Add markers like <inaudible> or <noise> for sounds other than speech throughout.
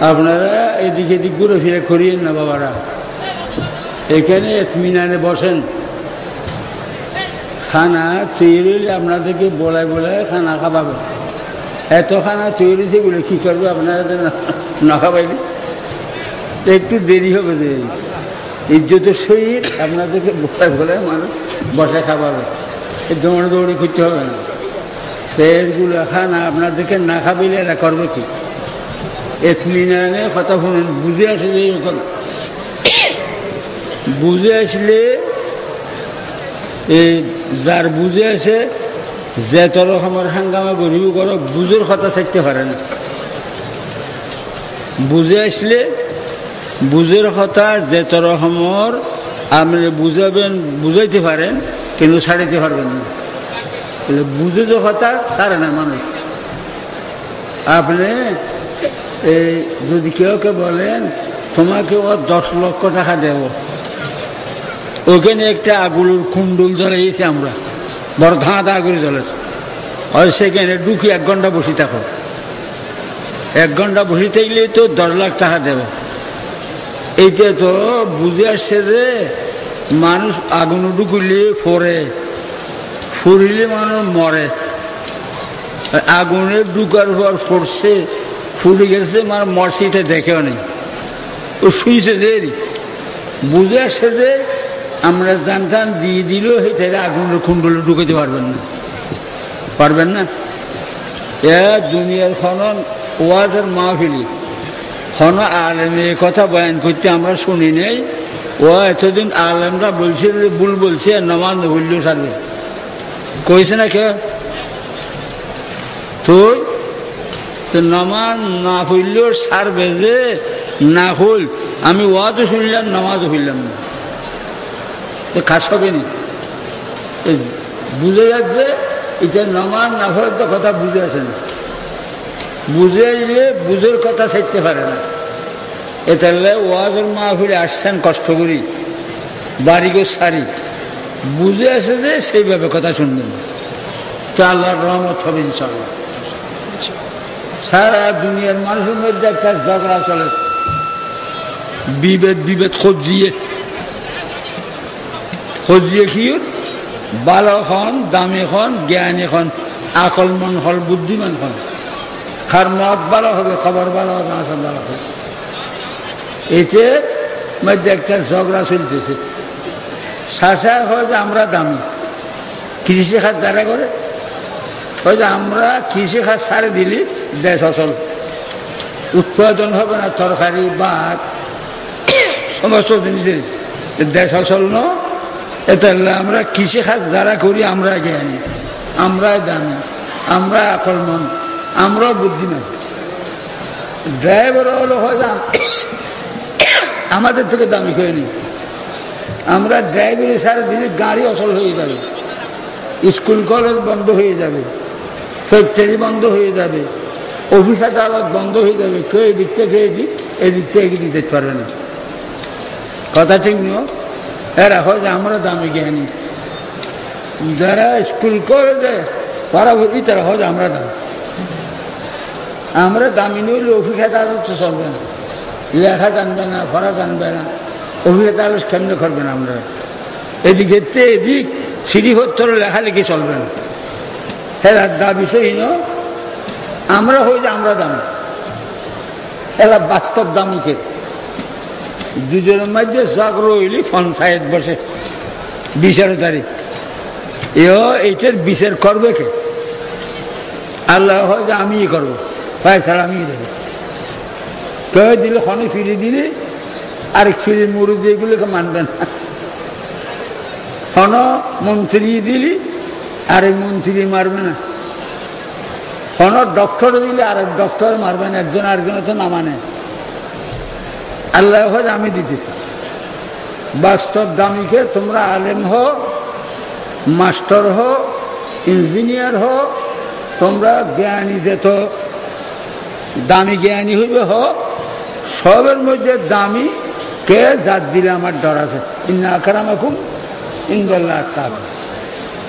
আপনারা এদিক এদিক ঘুরে ফিরে করিয়েন না বাবারা। এখানে এতমিনানে বসেন। খানা তৈরি আপনাদেরকে বলায় বলায় খানা খাবাবে এত খানা তৈরি সেগুলো কী করবে আপনারা না খাবাইলে একটু দেরি হবে দেরি ইজ্জতের সহিত আপনাদেরকে বলায় বলায় মানুষ বসে খাবাবে দৌড়ে দৌড়ি করতে হবে না। সেইগুলো খানা আপনাদেরকে না খাবিলে এরা করবে কি? এতমিনানে শুনুন, বুঝে আসে যে এরকম বুঝে আসলে এই যার বুঝে আসে, যে তোর রকমের হাঙ্গামা গরিব করো বুঝোর কথা চাইতে পারে না। বুঝে আসলে বুঝের কথা যে তোর রকমের আপনি বুঝাবেন, বুঝাইতে পারেন, কিন্তু ছাড়িতে পারবেন না। বুঝে যে কথা, ছাড়ে না মানুষ। আপনি এই যদি কেউ কে বলেন, তোমাকে ও দশ লক্ষ টাকা দেব। ওখানে একটা আগুলোর কুণ্ডুল জ্বলাইছি আমরা। বড় ধাঁধা আগুলি জ্বলেছে আর সেখানে ঢুকি এক ঘণ্টা বসে থাকো। এক ঘণ্টা বসে থাকলে তো দশ লাখ টাকা দেবে। এইটা তো বুঝে আসছে যে মানুষ আগুন ঢুকিলে ফোরে। ফুরিলে মানুষ মরে। আগুনে ঢুকার পর পড়ছে ফুটে গেছে মানে মরসিতে দেখেও নেই। ও শুইছে দেরি। বুঝে আসছে যে আমরা জান টান দিয়ে সেই তাহলে আগুনের কুণ্ডলে ঢুকাতে পারবেন না। পারবেন না? এ দুনিয়ার খনন ওয়াজের মাহফিলি খন আলেমে কথা বয়ান করতে আমরা শুনি নেই। ও এতদিন আলেমরা বলছে, ভুল বলছে নমান বলল সাথে। কইছে না কে তুই তো নমাজ না হইলেও সার বেজে না হইল। আমি ওয়াদও শুনলাম, নামাজও হইলাম না। তো খাস হবে নি। বুঝে যাচ্ছে, এটা নমাজ না হলে তো কথা বুঝে আসে না। বুঝে আসলে বুঝের কথা চাইতে পারে না। এতালে ওয়াজের মাহফিলে আসছেন কষ্ট করি বাড়িগো সারি। বুঝে আসে যে সেইভাবে কথা শুনবেন। তো আল্লাহর রহমত হবে ইনশাল্লাহ সারা দুনিয়ার মানুষের মধ্যে একটা ঝগড়া চলে। বিভেদ বিভেদ খোঁজিয়ে। খোঁজিয়ে কি? ভালো খন দামি খন জ্ঞানী খন আকল মন হল বুদ্ধিমান খন খার মত ভালো হবে, খবর ভালো হবে, আসল ভালো হবে। এতে মধ্যে একটা ঝগড়া চলতেছে। শাসা হয় যে আমরা দামি। কৃষি খাত যারা করে যে আমরা কৃষি খাত সারে দিলি দেশ অচল উৎপাদন হবে না তরকারি বাঘ সমস্ত জিনিসের দেশ অচল ন। এটা আমরা কৃষি খাত যারা করি আমরা জ্ঞানী। আমরা জানি আমরা আকলমন। আমরাও বুদ্ধিমান। ড্রাইভার হলো হয় আমাদের থেকে দামি করে নি আমরা ড্রাইভারি সারা দিলে গাড়ি অচল হয়ে যাবে। স্কুল কলেজ বন্ধ হয়ে যাবে। ফ্যাক্টরি বন্ধ হয়ে যাবে। অফিস আদালত বন্ধ হয়ে যাবে। কেউ এদিক থেকে এদিক? এদিক থেকে দিতে পারবে না। কথা ঠিক নিও এরা হয় যে আমরা দামি জ্ঞানী। যারা স্কুল কলেজে পড়াবি তারা হয় আমরা দামি। আমরা দামি নইলে অফিস আদালত তো চলবে না। লেখা জানবে না, পড়া জানবে না। অফিস আদালত কেমনে করবে না আমরা? এদিক এদিক সিঁড়িপত্র লেখালেখি চলবে না। এরা দাবি সহীন আমরা হই যে আমরা দামি। এরা বাস্তব দামি দামিকে দুজনের মধ্যে চক্র হইলি পঞ্চায়েত বসে। বিচার তারিখ এও এইটার বিচার করবে কে? আল্লাহ হয় যে আমিই করব। ফয়সালা আমিই দেবো। কেউ দিলে, খনে ফিরে দিলে, আরেক ফিরে মুড়ি দিয়ে গুলোকে মানবে না। খন মন্ত্রী দিলি, আরেক মন্ত্রী মারবে না। খন ডক্টর দিলে আরেক ডক্টর মারবেন একজন আরেকজনের তো না মানে আল্লাহ আমি দিতেছি। বাস্তব দামিকে তোমরা আলেম হো মাস্টার হো ইঞ্জিনিয়ার হো তোমরা জ্ঞানী যেত, দামি জ্ঞানী হইবে হ সবের মধ্যে দামি কে জাত দিলে আমার ডর আছে? ইন্না আকারামাকুম ইন্দাল্লাহ তাক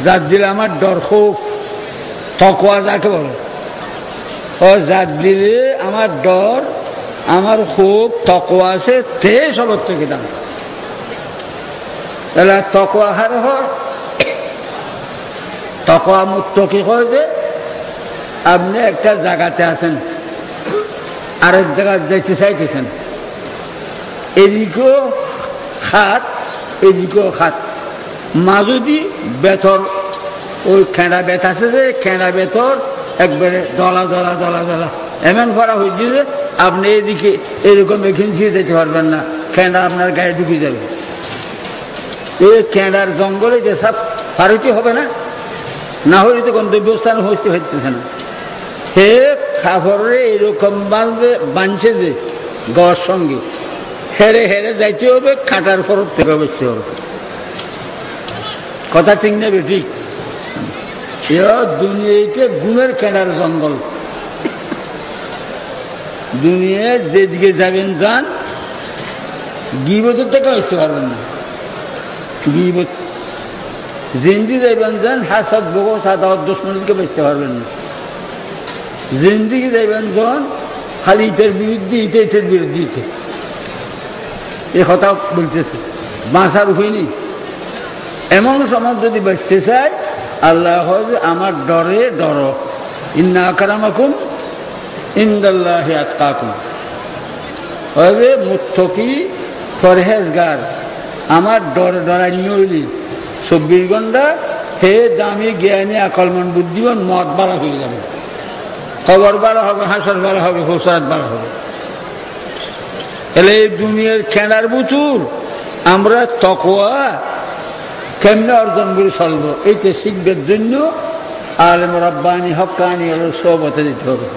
জাত দিলে আমার ডর খুব। তকোয়া যাকে বলে। ও দিলে আমার ডর, আমার খুব তকোয়া আছে, তে সবর থেকে দাম তাহলে তকোয়া হার হয়? তকোয়া মুক্ত কি হয় যে, আপনি একটা জায়গাতে আছেন, আরেক জায়গায় যাইতে চাইতেছেন। এদিকেও খাত এদিকেও খাত। মাঝদি বেতর ওই খেঁড়া বেত আছে যে, খেঁড়া বেতর একবারে দলা দলা দলা দলা এমন করা হয়েছে যে আপনি এদিকে এরকম এখান থেকে যেতে পারবেন না। খেঁড়া আপনার গায়ে ঢুকে যাবে। এই খেঁড়ার জঙ্গলে যে সব পারতি হবে না? না হলে তো গন্তব্যস্থান হইতে হইতেছে না। হে খাবারে এরকম বাঁধবে বাঁধছে যে গর সঙ্গে। হেরে হেরে যাইতে হবে খাটার ফরত থেকে বসতে হবে। কথা ঠিক নেবে ঠিক? দুনিয়াতে গুণের কেনার জঙ্গল। দুনিয়ার যেদিকে যাবেন যান, গিবতের থেকে আসতে পারবেন না। গিবত। জিন্দি যাইবেন যান, হাসাদ বগো সাত দশ মিনিটকে বেচতে পারবেন না। জিন্দিগি যাইবেন যখন খালি ইটের বিরুদ্ধে, ইটে, ইটের বিরুদ্ধে, ইটে। এ কথা বলতেছে। বাঁচার হইনি এমন সময় যদি বাঁচতে চায় আল্লাহ হয় আমার ডরে ডর। ইন্না আকারামাকুম ইন্দাল্লাহ আতকাকুম। হবে মুথকি ফরহেজগার আমার ডর ডরাই নইলি চব্বিশ ঘণ্টা হে দামি জ্ঞানী, আকলমন, বুদ্ধিমান মত বাড়া হয়ে যাবে। খবর বাড়া হবে, হাসর বাড়া হবে হোসাদ বাড়া হবে। এলে এই দুনিয়ার খেলার বুতুর। আমরা তকোয়া কেমনে অর্জন করে চলব এইটা শিখবার জন্য আলম রব্বানি হকানি সবতে দিতে হবে।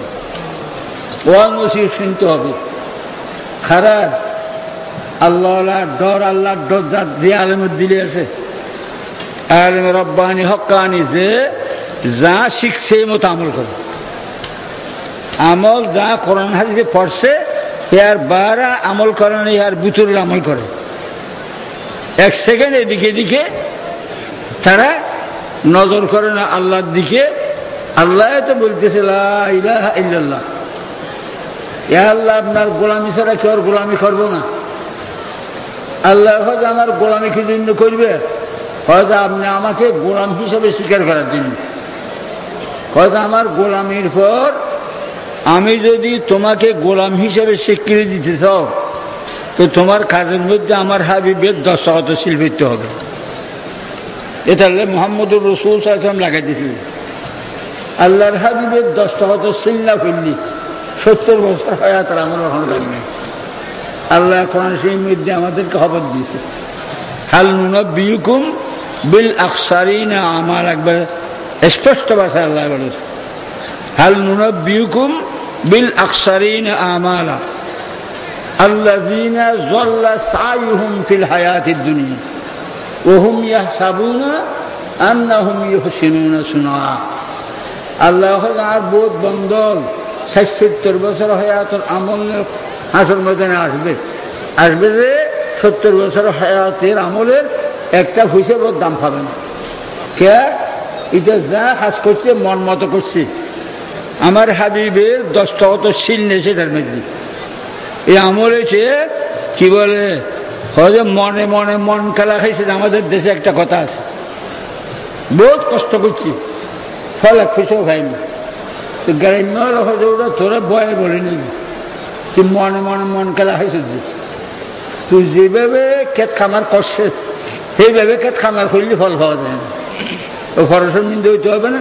ওয়ান নসির শুনতে হবে। খারাপ। আল্লাহ ডর আল্লাহ ডর যা দিয়ে আলমের দিলে আছে। আলম রব্বানি হকানি যে যা শিখছে এই মতো আমল করে। আমল যা কোরআন হাদিসে পড়ছে ইয়ার বারা আমল করে না ইয়ার বুতুরের আমল করে। এক সেকেন্ড এদিকে এদিকে তারা নজর করে না আল্লাহর দিকে। আল্লাহ তো বলতেছে আল্লাহ আপনার গোলামি ছাড়া কেউ গোলামি করব না? আল্লাহ হয়তো আমার গোলামি কি জন্য করবে? হয়তো আপনি আমাকে গোলাম হিসেবে স্বীকার করার জন্য। হয়তো আমার গোলামির পর আমি যদি তোমাকে গোলাম হিসেবে স্বীকৃতি দিতে চাও, তো তোমার কাজের মধ্যে আমার হাবিবের দশাগত শিল্পিত হবে। এটা মুহাম্মদুর রাসূল সাল্লাল্লাহু আলাইহি লাগাই দিয়েছিলেন আল্লাহর হাবিবের 10টা হয়তো সিল্লা ফিল্লি 70 বছর হয় তার আমার ওখানে থাকবে আল্লাহ কোরআন সেই মধ্যে আমাদেরকে খবর দিয়েছে হাল নুনা বিল আকসারি না একবার স্পষ্ট ভাষায় আল্লাহ বলেছে হাল নুনা বিল আকসারি না আমারা আল্লাহ সাইহুম ফিল হায়াতের দুনিয়া ওহুম ইয়াহ সাবুনা আন্নাহুম ইহসিনুনা সুনা আল্লাহ আর বোধ বন্দল ষাট সত্তর বছর হয়ে তোর আমল আসর ময়দানে আসবে। আসবে যে সত্তর বছর হায়াতের আমলের একটা হিসেবের দাম পাবে না। কে? এটা যা কাজ করছে, মন মতো করছে। আমার হাবিবের দশটা অত শিল নেছে তার মধ্যে। এই আমল হয়েছে, কি বলে? মনে মনে মন খেলা খাইছে আমাদের দেশে একটা কথা আছে। বহুত কষ্ট করছি। ফলে খুশো খাইনি তো গ্রাম্য ওরা তোরা বয়ে বলে নি। তুই মনে মনে মন খেলা খাইছ যে। তুই যেভাবে ক্ষেত খামার করছিস, সেইভাবে ক্ষেত খামার করলে ফল পাওয়া যায় না। ও ফরসের মিন্দে হইতে হবে না।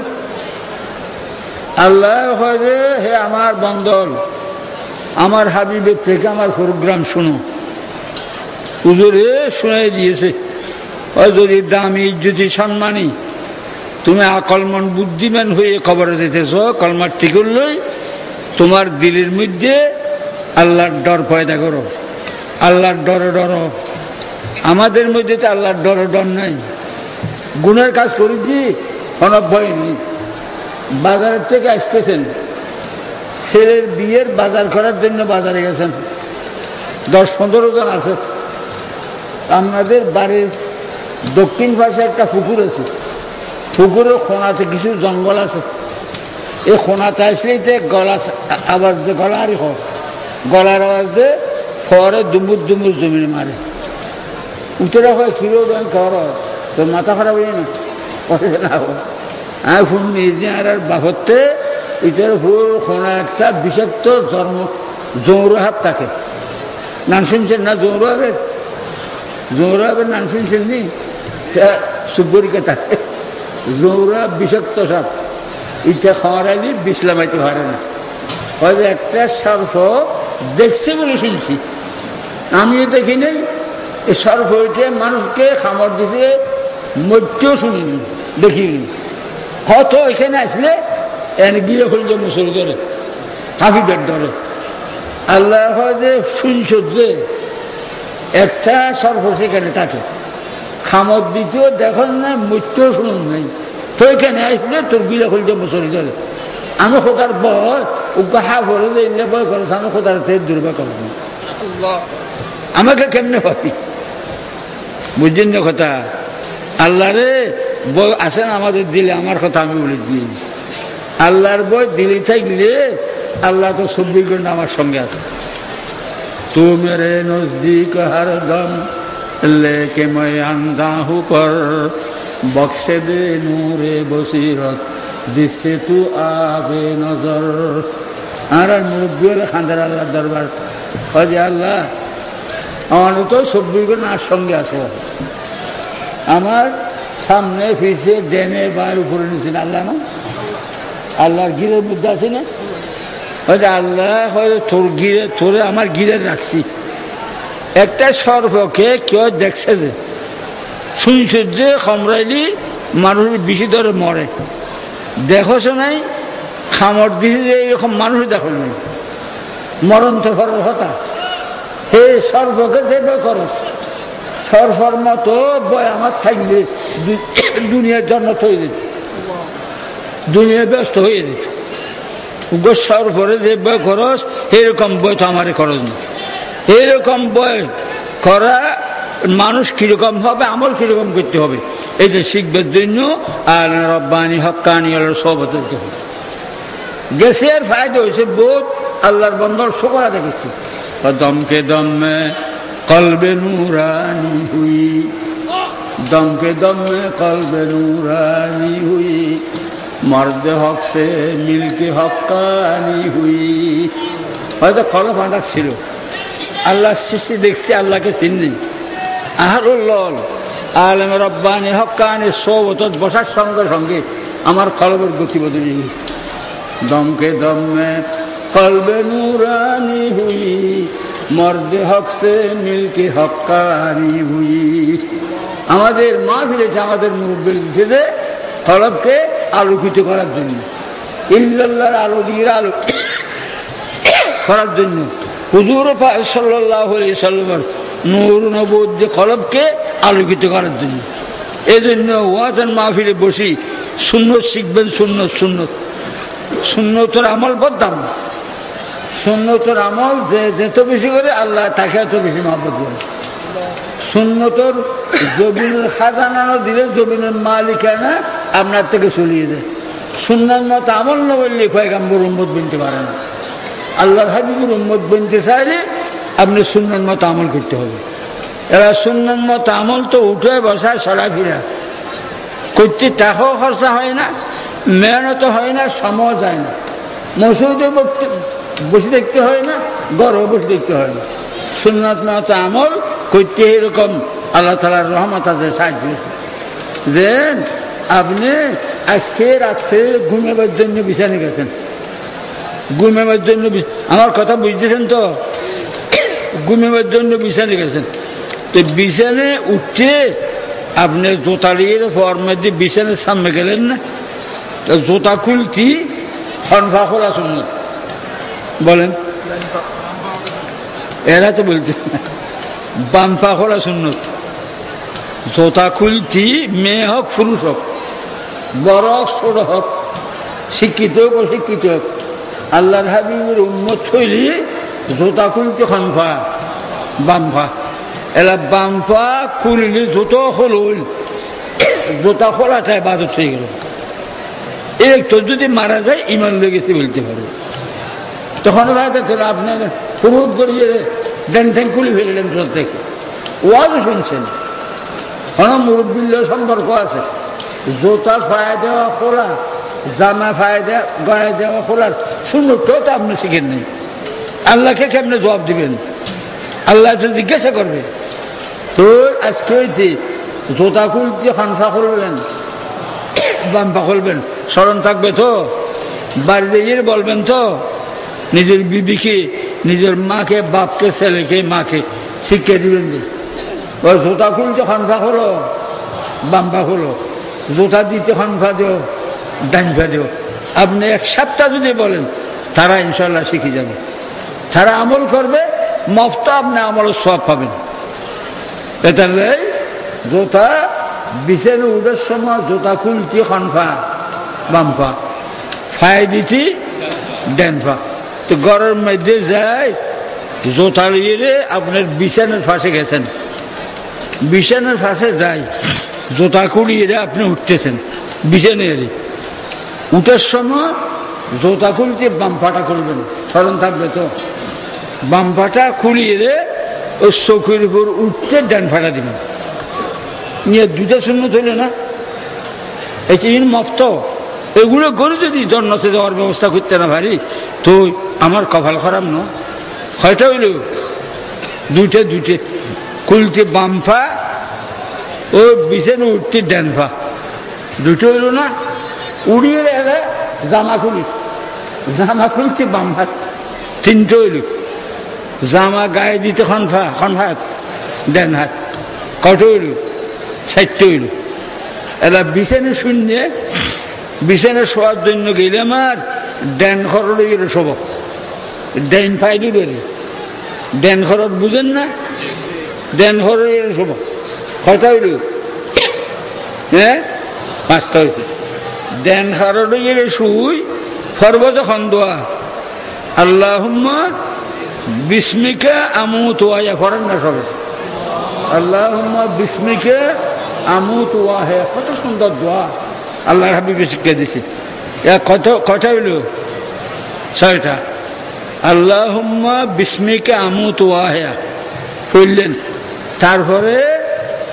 আল্লাহ হয় যে হে আমার বন্দল আমার হাবিবের থেকে আমার প্রোগ্রাম শুনো। পুজোরে শোনাই দিয়েছে। যদি দামি যদি সম্মানী। তুমি আকলমন বুদ্ধিমান হয়ে খবরে দিতেছ, কলমার ঠিক করলই তোমার দিলের মধ্যে আল্লাহর ডর পয়দা করো। আল্লাহর ডর ডর। আমাদের মধ্যে তো আল্লাহর ডর ডর নাই। গুণের কাজ করেছি কোনো ভয় নেই। বাজারের থেকে আসতেছেন। ছেলের বিয়ের বাজার করার জন্য বাজারে গেছেন। দশ পনেরো জন আছে। আমাদের বাড়ির দক্ষিণ পাশে একটা পুকুর আছে। পুকুরের খোনাতে কিছু জঙ্গল আছে। এই খোনাতে আসলেই তো গলা আবার গলা আরই হোক গলার আওয়াজ দে পরে দুমুর দুমুর জমিনে মারে। উঠে রাখো ছিল তোর মাথা খারাপ হয়ে না? আমি ফোন নিয়ে আর বাপতে ইটার ফুল, কোনো একটা বিষাক্ত ধর্ম হাত থাকে। নাম শুনছেন না জৌরাবের জৌরাবের নাম শুনছেন নি? সুব্বরিকে থাকে জৌরা বিষাক্ত সাপ। ইচ্ছা খাওয়ার আলি বিশ্লামাইতে পারে না। হয়তো একটা সর্প দেখছে বলে শুনছি। আমিও দেখি নেই। এই সর্প হইতে মানুষকে খামর দিতে মধ্যেও শুনিনি, দেখিনি। হয়তো এখানে আসলে এনে গিয়ে খুলছে মুসুরি ধরে, হাফিদের ধরে। আল্লাহ যে শুনছ যে একটা সর্প সেখানে থাকে খামর দ্বিতীয় দেখুন না মৃত্যু শুনুন নাই। তো এখানে আসলে তোর গিলে খুলছে মুসুরি ধরে। আমি খোদার বয় ওকে হা করে দিলে বয় করেছে আমি খোদার থেকে দুর্বা করব। আমাকে কেমনে ভাবি বুঝছেন না কথা? আল্লাহ রে বই আসেন আমাদের দিলে? আমার কথা আমি বলে দিই। আল্লাহর বই দিলে থাকলে আল্লাহ তো চব্বিশ ঘণ্টা আমার সঙ্গে আছে। তু মেরে নজদিক হর দম লেকে মই আন্দা হুকর বক্সে দে নূরে বসিরত জিসে তু আবে নজর আর মুরব্বী হলে খান্দার আল্লাহ দরবার যে আল্লাহ আমার তো ঘণ্টা আর সঙ্গে আছে আমার সামনে ফিসে ডেনে বা উপরে নিয়েছেন আল্লাহ না আল্লাহর গিরের মধ্যে আছে না হয়তো আল্লাহ হয়তো তোর গিরে, তোরে আমার গিরে রাখছি। একটা সর্বকে কেউ দেখছে যে, শুনছে যে খমরাইলি মানুষ বেশি ধরে মরে। দেখছ নাই, খামর দিছে যে এরকম মানুষ দেখো নাই। মরণ তো করার কথা। হে সর্বকে যে খরচ সরফর মতো বয় আমার থাকলে দুনিয়ার জন্য যেত দুনিয়া ব্যস্ত হয়ে যেত। সরফরে যে বয় খরচ, এরকম বই তো আমার খরচ না। এরকম বই করা মানুষ কীরকম হবে, আমল কীরকম করতে হবে, এটা শিখবার জন্য আর রব্বানি হকানি সব হতে হবে। গেছে আর ফায়দা হয়েছে, বোধ আল্লাহর বন্ধর শোকরা দেখেছি দমকে দমে কলবে নুরানি হুই, দমকে দমে কলবে নুরানি হুই। মর্দে হক সে, মিলকে হকানি হুই। হয়তো কলম আদা ছিল। আল্লাহ সৃষ্টি দেখছি, আল্লাহকে চিনি আহারুল্লল আলম রব্বানি হকানি সব বসার সঙ্গে সঙ্গে আমার কলবের গতি বদলে দমকে দমে কলবে নুরানি হুই। মর্দে হক সে, মিলকে হকানি হুই। আমাদের মা ফিরেছে আমাদের মুরব্বী যে কলবকে আলোকিত করার জন্য। ইল্লাল্লাহর আলো দিয়ে আলো করার জন্য। হুজুর সাল্লাহ সাল্লাম নূর নবুদ যে কলবকে আলোকিত করার জন্য। এই জন্য ওয়াজান মাহফিলে বসি শূন্য শিখবেন শূন্য শূন্য শূন্যতর আমল বদাম সুন্নতর আমল যে যত বেশি করে আল্লাহ তাকে এত বেশি মহব্বত করে। সুন্নতর জমিনের খাজানানো দিলে জমিনের মালিকানা আপনার থেকে চলিয়ে দেয়। সুন্নার মতো আমল না বললে পয়গাম্বর উম্মত বিনতে পারে না। আল্লাহর হাবিবুর উম্মত বনতে চাইলে আপনি সুন্নার মতো আমল করতে হবে। এরা সুন্নার মতো আমল তো উঠে বসায় সরা ফিরে করতে টাকাও খরচা হয় না মেহনত হয় না সময় যায় না। মসুদে বসে দেখতে হয় না গড়ও বসে দেখতে হয় না। সুন্নাত মতো আমল করতে এরকম আল্লাহ তালার রহমত তাদের সাহায্য দেন আপনি আজকে রাত্রে ঘুমেবার জন্য বিছানে গেছেন। ঘুমেবার জন্য আমার কথা বুঝতেছেন তো? ঘুমেবার জন্য বিছানে গেছেন। তো বিছানে উঠছে আপনি জোতালির ফর্মে দিয়ে বিছানের সামনে গেলেন না? জোতা খুলতি ফনফা খোলা শুনলেন বলেন। এরা তো বলছে বামফা খোলা সুন্নত জোতা খুলতি মেয়ে হোক, পুরুষ হোক। বড় ছোট হোক, শিক্ষিত হোক, অশিক্ষিত হোক, আল্লাহর হাবিবের উন্মত থইলি জোতা খুলতি খনফা বাম্পা এলা বাম্পা খুললি জুতো খোল জোতা খোলাটাই বাদত হয়ে গেল। এই তো যদি মারা যায়, ইমান লেগেছে বলতে পারবে তখন আপনার ফুরুত করিয়ে ড্যান ঠ্যাং খুলে ফেললেন প্রত্যেকে ওয়াজও শুনছেন। কোনো মুরব্বিল্য সম্পর্ক আছে? জোতা ফায়া দেওয়া খোলা জামা ফায়া দেওয়া গায়ে দেওয়া খোলার শূন্যটাও তো আপনি শিখেন নেই। আল্লাহকে কেমনে জবাব দিবেন? আল্লাহ তো জিজ্ঞাসা করবে, তো আজকে হইতে জোতা খুলতে খানফা খুলবেন, বাম্পা খুলবেন, স্মরণ থাকবে তো? বাড়িতে গিয়ে বলবেন তো, নিজের বিবিকে, নিজের মাকে, বাপকে, ছেলেকে, মাকে শিক্ষা দিবেন যে জুতা খুলতে খানফা খোলো, বাম্পা খোলো। জুতা দিতে খানফা দিও ডানফা দিও আপনি এক সপ্তাহ যদি বলেন, তারা ইনশাল্লাহ শিখে যাবে। তারা আমল করবে মফত আপনি আমল সব পাবেন। এটা জোতা বিছানে উঠার সময় জোতা খুলতি খানফা বামফা ফাই দিতি ড্যানফা তো গরম মধ্যে যায় জোতা লিয়ে আপনার বিছানের ফাঁসে গেছেন। বিছানের ফাঁসে যায় জোতা খুলিয়ে আপনি উঠতেছেন বিছানের উঠার সময় জোতা খুলতে বামফাটা খুলবেন, স্মরণ থাকবে তো? বামফাটা খুলিয়ে ওই চোখের উপর উঠতে ডান ফাটা দিবেন। নিয়ে দুটা শূন্য ধরলে না? এই ইন মফত, এগুলো করে যদি জন্মতে যাওয়ার ব্যবস্থা করতে না পারি, তো আমার কপাল খারাপ ন? হয়তো হইল। দুইটা, দুইটে কুলতে বামফা ও বিছানে উঠতে দেন ড্যানফা দুটো হইল না, উড়িয়ে এলে জামা খুলিস। জামা খুলছে বামফা তিনটে হইল। জামা গায়ে দিতে খনফা খনফাত ড্যান হাত কত হইল? চারটে হইল। এলা বিছানে শূন্য বিছানে শোয়ার জন্য গেলে আমার ড্যান খরচ গেলে শোব। ড্যান ফাইলি ড্যান খরচ বুঝেন না? ড্যান খরচ গেলে শোব। কয়টা হইল হ্যাঁ পাঁচটা হয়েছে। ড্যান খরচ গেলে শুই, ফরব যখন দোয়া। আল্লাহ বিস্মিকে আমু তোয়া করেন না সবে। আল্লাহ বিস্মিকে আমু তোয়া হে কত সুন্দর দোয়া। আল্লাহ হাবিবে শিক্ষা দিছে। কত কটা হইল? ছয়টা। আল্লাহ বিস্মিকে আমু তোয়া হে করলেন তারপরে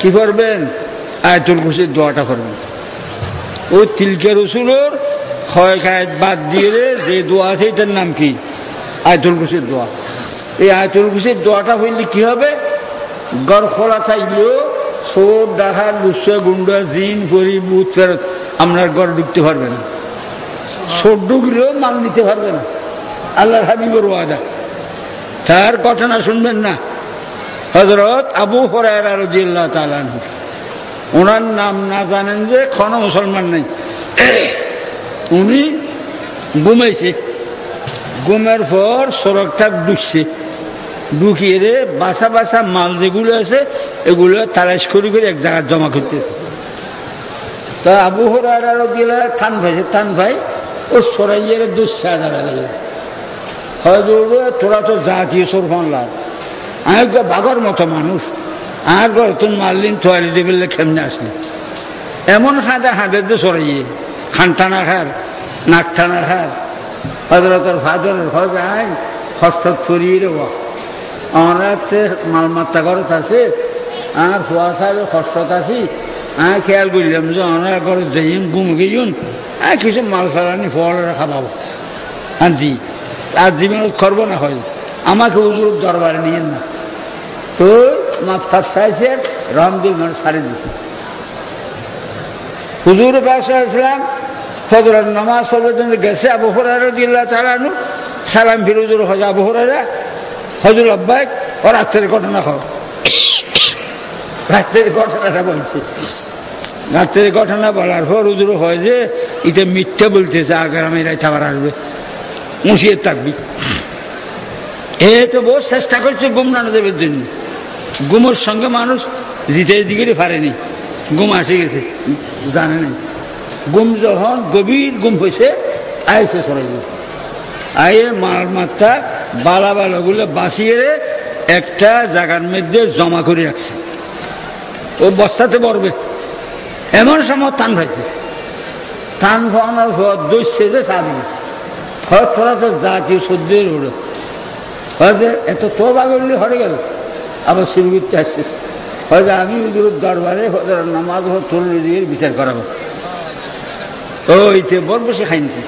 কি করবেন? আয়তুল খুশির দোয়াটা করবেন। ও তিলকে রসুলোর খায় বাদ দিয়ে যে দোয়া আছে এটার নাম কি? আয়তুল খুশির দোয়া। এই আয়তুল খুশির দোয়াটা হইলে কি হবে? গড় খোলা চাইলেও সোর ডাহা লুসা গুন্ডা, জিন পরি বুথ ফেরত আপনার গড় ঢুকতে পারবে না। ঢুকলেও মাল নিতে পারবে না। আল্লাহর হাবিবর ওয়াদা। তার ঘটনা শুনবেন না। হজরত আবু হরাই রাজিয়াল্লাহ তালান ওনার নাম না জানেন যে ক্ষণ মুসলমান নেই। উনি ঘুমাইছে। ঘুমের পর সড়কটা ডুবছে। ঢুকিয়ে রে বাসা বাসা মাল যেগুলো আছে, এগুলো তালাশ করে করে এক জায়গায় জমা করতে তা আবু হরার দিলা থান ভাই থান ভাই, ও সরাইয়ের দুঃসা যাবে লাগে হয়তো তোরা তো জাতীয় সরফান লাভ আমি বাঘর মতো মানুষ। আর ঘর তুমি মারলিন তোয়ালি দেবেলে খেমনে আসলি? এমন হাঁদা হাঁদের দিয়ে সরাইয়ে খান টানা খার নাক টানা খার হজরতের ফাদরের হজ আই হস্ত ছড়িয়ে রে আমরা মালমাত্তা ঘরত আছে, আর ফুয়া সাহেব হস্তত আছি। আমি খেয়াল করলাম যে আমরা ঘরে যাইম ঘুম গেছুন আর কিছু মাল সারানি ফল খাবাবো আনছি আর জীবনত করব না হয়। আমাকে উজুর দরবারে নিয়েন না। তো মাফতার চাইছে রহমদুল মানে সারি দিছে। হুজুর ইসলাম ফজরের নামাজ সবের গেছে আবু হরার দিল্লা চালানো সালাম ফির হুজুর হজ আবু হরারা হজুর আব্বাই, ও রাত্রের ঘটনা খাও রাত্রের ঘটনাটা বলছি। রাত্রের ঘটনা বলার পর হুজুর হয় যে এটা মিথ্যা বলতেছে আগামী রাত আবার আসবে। মুশিয়ে থাকবি। এ তো বহু চেষ্টা করছে গুমরানো দেবের জন্য। গুমের সঙ্গে মানুষ জিতে দিকে পারেনি গুম আসে গেছে, জানে নাই। গুম যখন গভীর গুম হয়েছে আইসে সরাই আয়ে মাল মাত্রা বালা বালাগুলো বাঁচিয়ে একটা জায়গার মধ্যে জমা করে রাখছে। ও বস্তাতে পড়বে এমন সময় টান ভাইছে টান ভাঙার পর দৈশ্যে যে চাবি তো জাতীয় সদ্যের উড়ে হয়তো এত তো বাগলি হরে গেল। আবার করতে আসছে হয়তো আমি হুজুর দরবারে নামাজ তুলে দিয়ে বিচার করাবো। ওইতে বর বসে খাইনছি।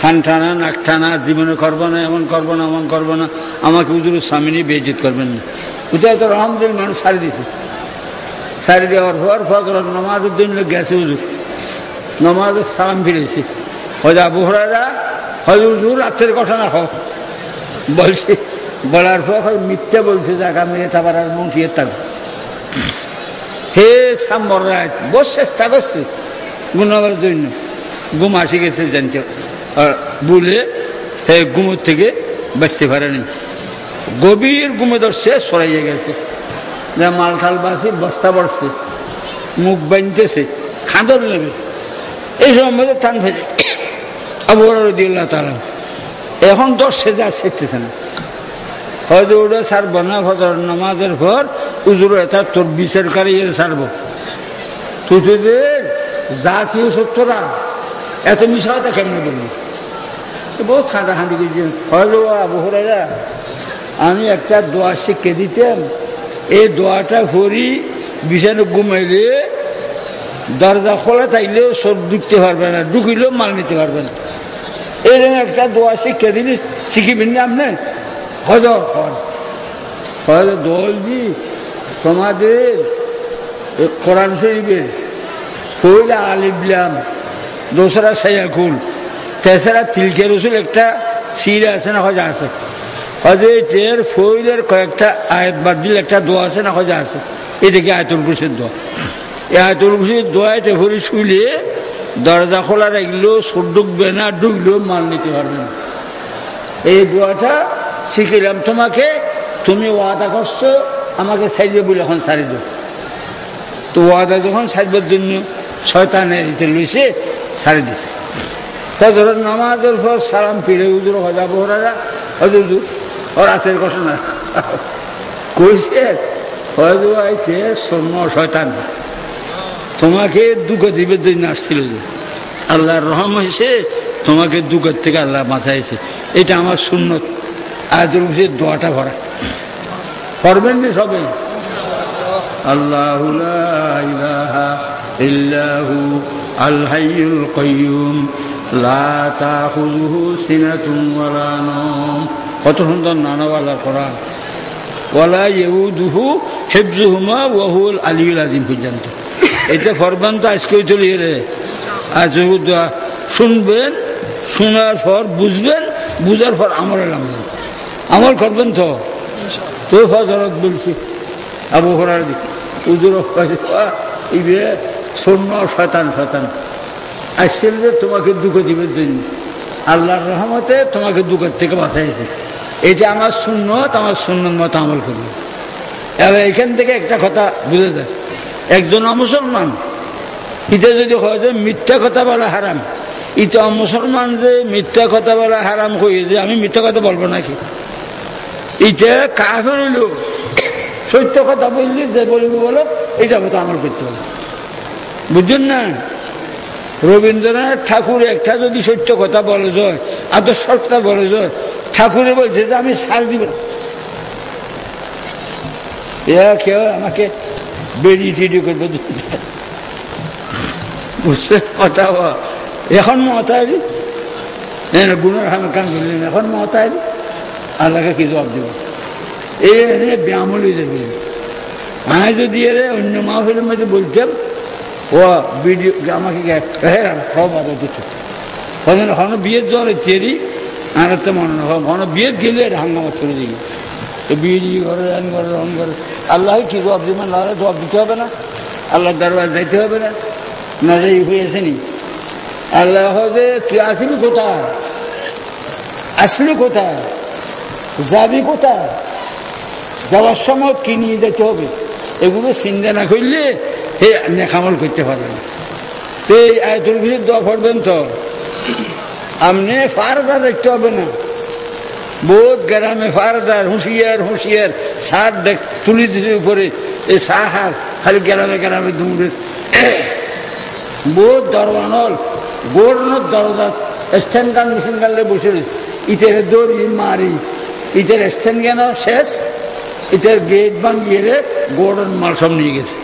খান টানা নাক টানা জীবনে করব না, এমন করব না এমন করব না, আমাকে হুজুর স্বামিনী বেজিত করবেন না। ওটাই তো রহমদিন মানুষ সারি দিছে। সারি দেওয়ার পর ফজর নমাজের দিন গেছে হুজুর। নমাজের সালাম ফিরেছে। হজা বুহরারা হজুর রাত্রের কথা না হোক। বলছে বলার পর মিথ্যা বলছে, যাক, আমি এটা পারার মুন্সিয়ের থাকব। হে সাম্বর রায়, বস চেষ্টা করছে গুণাবার জন্য। ঘুম আসি গেছে জানছে। বলে, হে ঘুমোর থেকে বাঁচতে পারেনি গভীর গুমে ধরছে, সরাইয়ে গেছে। যে মাল ঠাল বাসি বস্তা বাড়ছে, মুখ বাঁধতেছে, খাঁদর নেবে এই সময় মধ্যে টান ভেজে। <coughs> আবু রদিউল্লাহ তালা এখন দশ সেজা শিখতেছে না। হয়তো ওটা সারব না, ফজর নামাজের পর উজুর এটা তোর বিচারকারী এর সারব তোদের জাতীয় সত্যরা, এত মিশা হয়তো কেমনে বললি বহুত খাঁদা খাঁদি করছেন হয়তো আবু হরাইরা আমি একটা দোয়া শিখে দিতাম, এই দোয়াটা ভরি বিছানো ঘুমাইলে দরজা খোলা থাকলেও সব ঢুকতে পারবে না, ঢুকিলেও মাল নিতে পারবে না। এরকম একটা দোয়া শিক্ষা দিলে শিখিবেন না আপনি? হজর হন হয়তো দলজি, তোমাদের কোরআন শরীফের পয়লা আলিবলাম দোসরা সাইয়াকুল, তেসরা তিলকে রসুল একটা সির আছে না হজা আছে? হজে টের ফইলের কয়েকটা আয়াত বাদ দিলে একটা দোয়া আছে না হজা আছে? এটাকে আয়তুল কুসের দোয়া। এই আয়তুল কুসের দোয়া এটা ভরি শুইলে দরজা খোলা রাখলেও সুর ঢুকবে না, ঢুকলেও মাল নিতে পারবে না। এই দোয়াটা শিখিলাম তোমাকে, তুমি ওয়াদা করছ, আমাকে সাইজে বলে এখন সারি দো তো ওয়াদা যখন সাজবার জন্য ছয়তানে দিতে লইছে, সারি দিছে। তা ধরো নামাজের পর সালাম ফিরে উজুর হজা বহরাজা হজুর, ওর রাতের ঘটনা। কইছে হয়তো আইতে সৈন্য শয়তান। তোমাকে দুঃখ দিবের জন্য আসছিল যে। আল্লাহর রহম হয়েছে তোমাকে দুঃখের থেকে আল্লাহ বাঁচাইছে। এটা আমার সুন্নত। আয়াতুল কুরসির দোয়াটা ভরা। করবেন না সবাই আল্লাহ ইল্লাহু আল হাইয়ুল কাইয়ুম লা তাখুযুহু সিনাতুন ওয়ালা নাওম। কত সুন্দর নানাওয়ালা কোরআন। ওয়ালা ইউদুহু হিফজুহুমা ওয়া হুয়াল আলিয়ুল আযীম পর্যন্ত। এটা ফরমান তো আজকে চলে রে। আজ শুনবেন, শোনার পর বুঝবেন, বুঝার পর আমলে। নামবেন আমল করবেন তো। তো বলছি। আবু হরার উজুর ইবে শূন্য শতান শতান আসছিল যে তোমাকে দুঃখ দিবের জন্য। আল্লাহর রহমতে তোমাকে দুঃখের থেকে বাঁচাইছে। এটা আমার শূন্য আমার শূন্য মতো আমল করবে। এবার এখান থেকে একটা কথা বুঝে যায়। একজন মুসলমান ইটা যদি হয় যে মিথ্যা কথা বলা হারাম। ইটা মুসলমান যে মিথ্যা কথা বলা হারাম করি যে আমি মিথ্যা কথা বলব নাকি? ইটা কাফের হইল। সত্য কথা বললে, যে বলব বলো এটা মতো আমল করতে হবে বুঝছেন না? রবীন্দ্রনাথ ঠাকুর একটা যদি সত্য কথা বলে যায় আদর্শ কথা বলে যায় ঠাকুরে বলছে যে আমি সার দিব। কেউ আমাকে বেরিয়ে টিডি করবে বুঝতে কথা? এখন মতারি গুণের হামে কান করলেন, এখন মতারি আল্লাহকে কি জবাব দেব? এনে ব্যায়ামলি দেবে আমি যদি এর অন্য মাহফিলের মধ্যে বলতাম ও ভিডিও আমাকে হ্যাঁ কিছু হনো বিয়ের জল তেরি আর তো মনে না হনো বিয়ের গেলে হাঙ্গামা করে দিই তো বিয়ে ঘরে রান করে রন করে। আল্লাহ কি জবাব দিবেন আল্লাহ জবাব দিতে হবে না। আল্লাহ দরবার যাইতে হবে না। না যাই হয়েছে নি। আল্লাহ হবে তুই আসলি কোথায়? আসলি কোথায়? যাবি কোথায়? যাওয়ার সময় কি নিয়ে যেতে হবে? এগুলো চিন্তা না করলে হে নেখামল করতে পারবে না। তো এই আয়তুল ভিড় দোয়া পড়বেন তো। আপনি ফারদার দেখতে হবে না। বহুত গ্রামে ফারদার, হুঁশিয়ার হুঁশিয়ার, সার দেখ, তুলি দিতে উপরে। এই সাহার, খালি গ্রামে গ্রামে দৌড়ে বহুত দরবানল গোড়নোর দরজা, স্ট্যান্ড গান, মেশিন গানলে বসে ইতের দড়ি মারি ইটার স্ট্যান্ড কেন? শেষ? ইটার গেট ভাঙিয়ে গোড়ন মাল সব নিয়ে গেছে।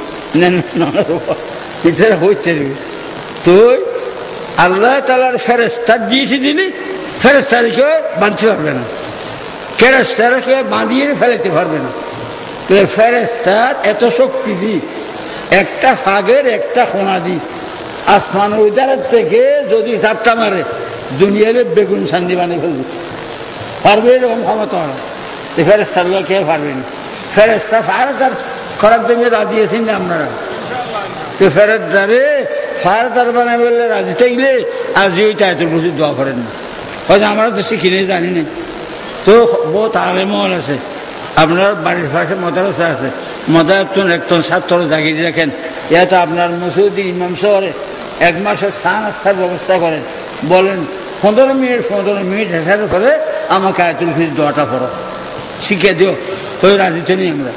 ইটার হইতে তুই আল্লাহ তালার ফেরেস্তার দিয়েছি দিলি ফেরেস্তারকে বাঁধতে পারবে না। ফেরেস্তারকে বাঁধিয়ে ফেলাতে পারবে না। ফেরেস্তার এত শক্তি দি একটা ফাগের, একটা কোনা দি আসমান উদারের থেকে যদি চাপটা মারে দুনিয়ারে বেগুন শান্তি বানিয়ে ফেলবে। পারবে এরকম ক্ষমতা? হয় ফেরেস্তারগুলো কে পারবে না। ফেরেস্তা ফারেস্তার করার জন্য রাজি আছেন না আপনারা? তো ফেরত যাবে ফেরেস্তারে ফারেস্তার বানায় বললে রাজি থাকলে আজই ওই চাইতুল কুসি দোয়া করেন। না হয়তো আমরা তো শিখি নেই, জানি না তো বহুত আলেমল আছে। আপনার বাড়ির পাশে মদারসা আছে। মদারতন একটন ছাত্র জাগিয়ে রাখেন। তো আপনার মসুদি ইমাম শহরে এক মাসের স্নান আস্থার ব্যবস্থা করেন। বলেন, পনেরো মিনিট পনেরো মিনিট হেসার করে আমাকে আয়তুল ফির দোয়াটা করো শিখে দিও। ওই রাজিতে নেই আমরা।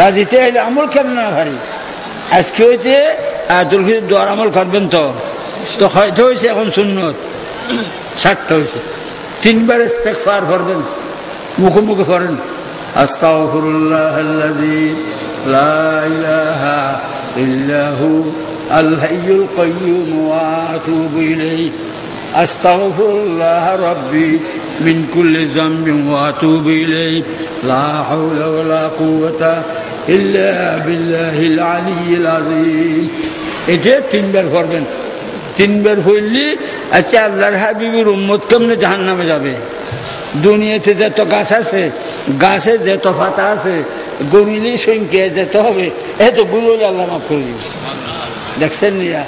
রাজিতে এলে আমল কেন না ভারি আজকে হয়েছে আয়তুল ফির দোয়ার আমল করবেন তো? তো হয়তো হয়েছে এখন শূন্য ষাটটা হয়েছে। তিনবার স্টেক ইস্তেকফার করবেন মুখোমুখি করেন আস্তাগফিরুল্লাহ আল্লাযী লা ইলাহা ইল্লা হু আল হাইয়ুল কাইয়্যুম ওয়া আতুবু ইলাইহি। আস্তাগফিরুল্লাহ রাব্বি যামবিন ওয়া আতুবু ইলাইহি লা হাওলা ওয়া লা কুওয়াতা ইল্লা বিল্লাহিল আলিয়্যিল আযীম এটা তিনবার করবেন তিনবার হইলি আচ্ছা আল্লাহর হাবিবের উম্মত কেমনে জাহান নামে যাবে? দুনিয়াতে যত গাছ আছে, গাছে যত পাতা আছে গমিলি সংখ্যা যেতে হবে। এতগুলো আল্লাহ মাফ করে দিবে দেখছেন নিয়া?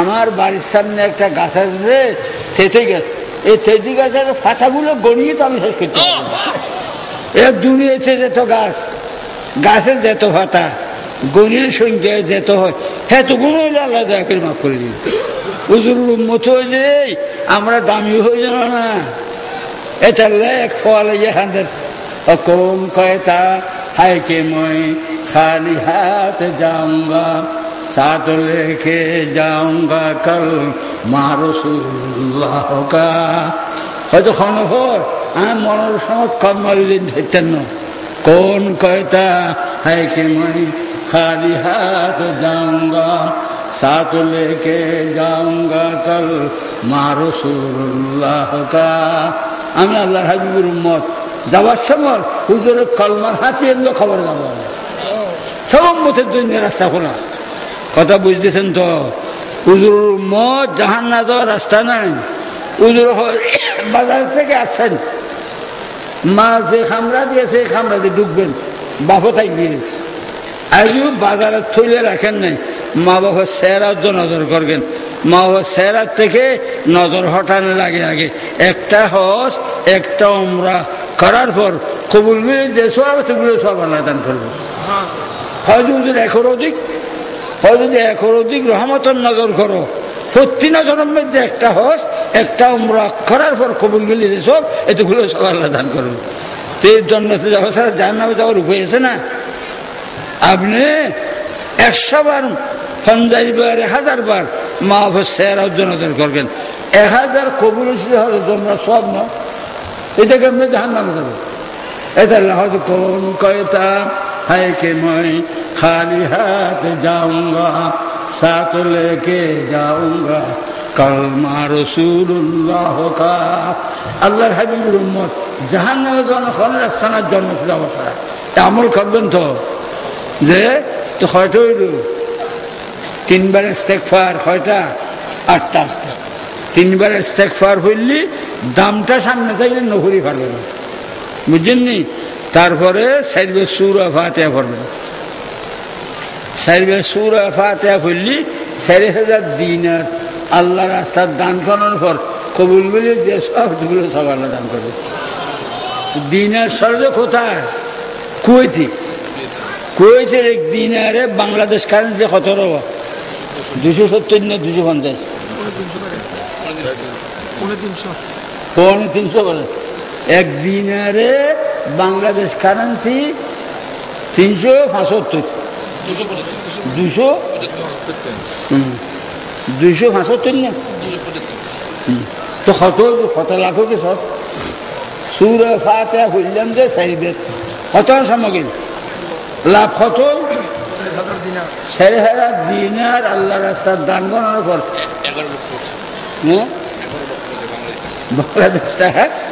আমার বাড়ির সামনে একটা গাছ আছে, থেতে গাছ। এই তেজি গাছের ফাটাগুলো গড়িয়ে তো আমি শেষ করতে এর দুনিয়েছে যেত গাছ, গাছের যেত ফাটা গণির সঙ্গে যেত হয় হ্যাঁ তো কোনো আল্লাহ দয়া করে মাফ করে দিন। উজুর মত যে আমরা দামি হয়ে যেন না। এটা লেখ ফলে এখানদের কম কয়তা হাইকে মই খালি হাত জামবা साथ लेके जाऊंगा कल मारसुल्लाह का হয়তো খনফর আমি মনের সময় কর্মদিন ধরতেন না কোন কয়তা হাই के मैं खाली हाथ जाऊंगा साथ लेके जाऊंगा कल मारसुल्लाह का আমি আল্লাহর হাবিবুর উম্মত যাওয়ার সময় হুজুরের কলমার হাতে এলো খবর যাবো সব উম্মতের জন্য রাস্তা খোলা কথা বুঝতেছেন তো? হুজুর উম্মত জাহান না যাওয়ার রাস্তা নাই হুজুর <coughs> বাজার থেকে আসছেন। মা যে খামড়া দিয়ে সেই খামড়া দিয়ে ঢুকবেন বাপও তাই দিয়ে আজও বাজারে থইলে রাখেন নাই। মা বাবা সেরাজ্য নজর করবেন মা বাবা সেরার থেকে নজর হটানো লাগে আগে। একটা হস একটা উমরা করার পর কবুল মিলে যে সব সেগুলো সব আল্লাহ দান করব হয় যদি একর অধিক যদি রহমতর নজর প্রতি মধ্যে একটা হস একটা করার পর সব জন্য নামে আছে না? আপনি একশো বার পঞ্চাশ বার, এক হাজার বার মা বাবা সেরা নজর করবেন। এক হাজার কবুল সব না? এটাকে কেমন জাহান নামে যাবে? এটা কোন কয়তা হাই কে মই খালি হাত যাউঙ্গা साथ लेके যাউঙ্গা কালমা রসুল্লাহ কা। আল্লাহর হাবিবুর উম্মত জাহান নামে জনগণ রাস্তানার জন্ম যাওয়া আমল করবেন তো? যে, তো হয়তো হইল। তিনবার ফার হয়টা আটটা। তিনবার ফার হইলি, দামটা সামনে থাকলে নহরি ফারবে বুঝলেন নি? তারপরে সাইড সুরা ফাতে ভরবে সাইডবে সুর ফাতেয়া পড়লি, চারি হাজার দিন আর আল্লাহ রাস্তার দান করার পর কবুল বলে যে সবগুলো সব আল্লাহ দান করবে। দিনের সর্বে কোথায়? কুয়েতি। কুয়েতের এক দিনারে বাংলাদেশ কারেন্সি কত রব? দুশো সত্তর না দুশো পঞ্চাশ? পৌনে তিনশো। বলে এক দিনারে বাংলাদেশ কারেন্সি তিনশো পঁচাত্তর। দুশো দুইশো পঁচাত্তর না তো কত কত লাখ কি সব? সুর ফাতে হইলাম যে সাইবের কত সামগ্রী লাভ কত? চারি হাজার দিনার আল্লাহ রাস্তার দান গণার পর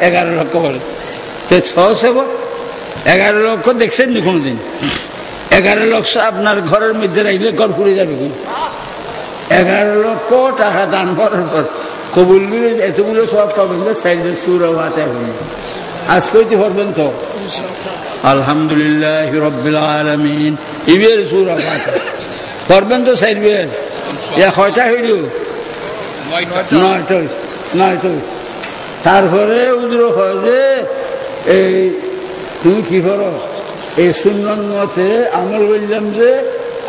এগারো লক্ষ বলে তো ছশো এগারো লক্ষ দেখছেন নি কোনোদিন? এগারো লক্ষ আপনার ঘরের মধ্যে রাখলে ঘর ফুরে যাবে কি? এগারো লক্ষ টাকা দান করার পর কবুল এতগুলো সব পাবেন সাইডে সুর আজ কইতে পারবেন তো? আলহামদুলিল্লাহ রব্বিল আলমিন। ইবের সুর পারবেন তো সাইডবের ইয়া কয়টা হইল? নয়টা। নয়টা। তারপরে উদ্র হয় যে এই তুমি কি করো? এই সুন্দর মতে আমল বললাম যে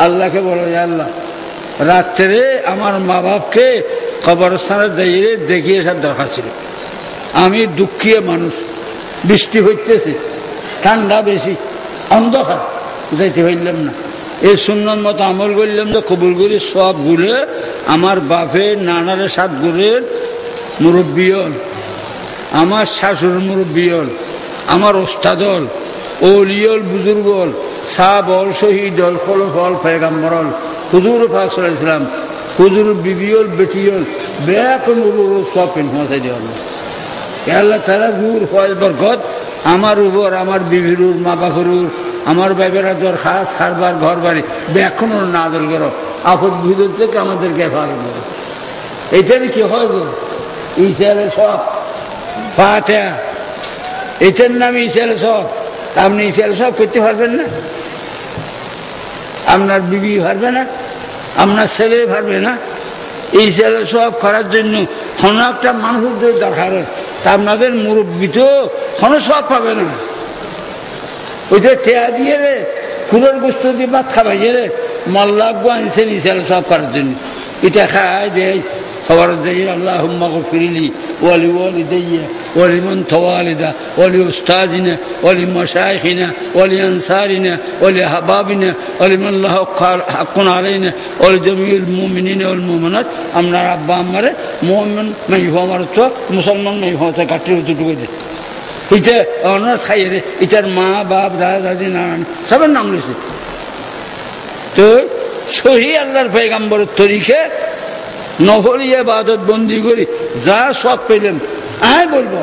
আল্লাহকে বলো যে আল্লাহ, রাত্রে আমার মা বাপকে কবরস্থানে দাঁড়িয়ে দেখিয়ে আসার দরকার ছিল। আমি দুঃখীয় মানুষ, বৃষ্টি হইতেছে, ঠান্ডা বেশি, অন্ধকার, যাইতে পারলাম না। এই সুন্দর মতো আমল করলাম যে কবুল করি, সব গুলে আমার বাপের নানারে সাত গুলের মুরব্বীল আমার শাশুর মুরব্বীল আমার ওস্তাদল ওলিয়ল বুজুর্গল সাবল শহীদল ফলফল পেগাম্বরল হুজুর পাক ইসলাম হুজুর বিবিয়ল, বেটিয়ল বেকন সব পেন পৌঁছাই দিয়ে আল্লাহ তারা ফল বরকত, আমার উপর, আমার বিবির মা বাপুর আমার বাইবেরা জ্বর, খাস, খারবার ঘর বাড়ি বেখন না আদর করো, আপদ ভিতর থেকে আমাদেরকে হেফাজত করো। এইটারই কি হয় ইসারে সব ফাতে এটার নাম ইসারে সব। আপনি সব করতে পারবেন না। আপনার বিবি পারবে না, আপনার ছেলে পারবে না। এই ছেলে সব করার জন্য কোনো একটা মানুষের দরকার। তা আপনাদের মুরব্বী তো কোনো সব পাবে না। ওইটা তেয়া দিয়ে রে, কুলোর গোস্ত দিয়ে ভাত খাবাই রে মল্লাগ্য আনছেন ইসালে সব করার জন্য। এটা খায় দেয় خبر الدين اللهم اغفر لي ولوالدي ولمن توالد ولأستاذنا ولمشايخنا ولأنصارنا ولأحبابنا ولمن له حق علينا ولجميع المؤمنين والمؤمنات আমরা আব্বা আমারে মোহাম্মন মাইফ আমার তো মুসলমান মাইফ হতে কাটিয়ে দুটুকু দে এটা অনাথ খাইয়ে রে এটার মা বাপ দাদা দাদি নানান সবার নাম রয়েছে তো সহি আল্লাহর পেগাম্বরের তরিকে নহরি বাদত বন্দি করি, যা সব পেলেন। আয় বলব,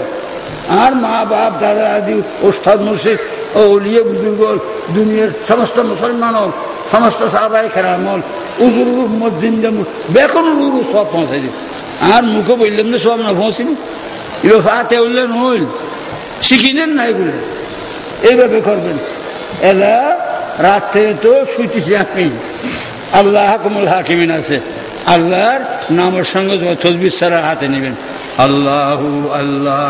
আর মা বাপ, দাদা আদি ওস্তাদ মুর্শিদ ও লিয়ে বুজুর্গ, দুনিয়ার সমস্ত মুসলমান সমস্ত সাহাবাই খেরামল উজুর মসজিদ, বেকন উরু সব পৌঁছাই দিই আর মুখে বললেন না সব না পৌঁছিনি। এবার ফাতে উঠলেন হইল শিখিনেন না এগুলো? এইভাবে করবেন। এলা, রাত্রে তো শুইতেছি আমি। আল্লাহ হাকুমুল হাকিমিন আছে। আল্লাহর নামের সঙ্গে তসবির সারা হাতে নেবেন। আল্লাহ আল্লাহ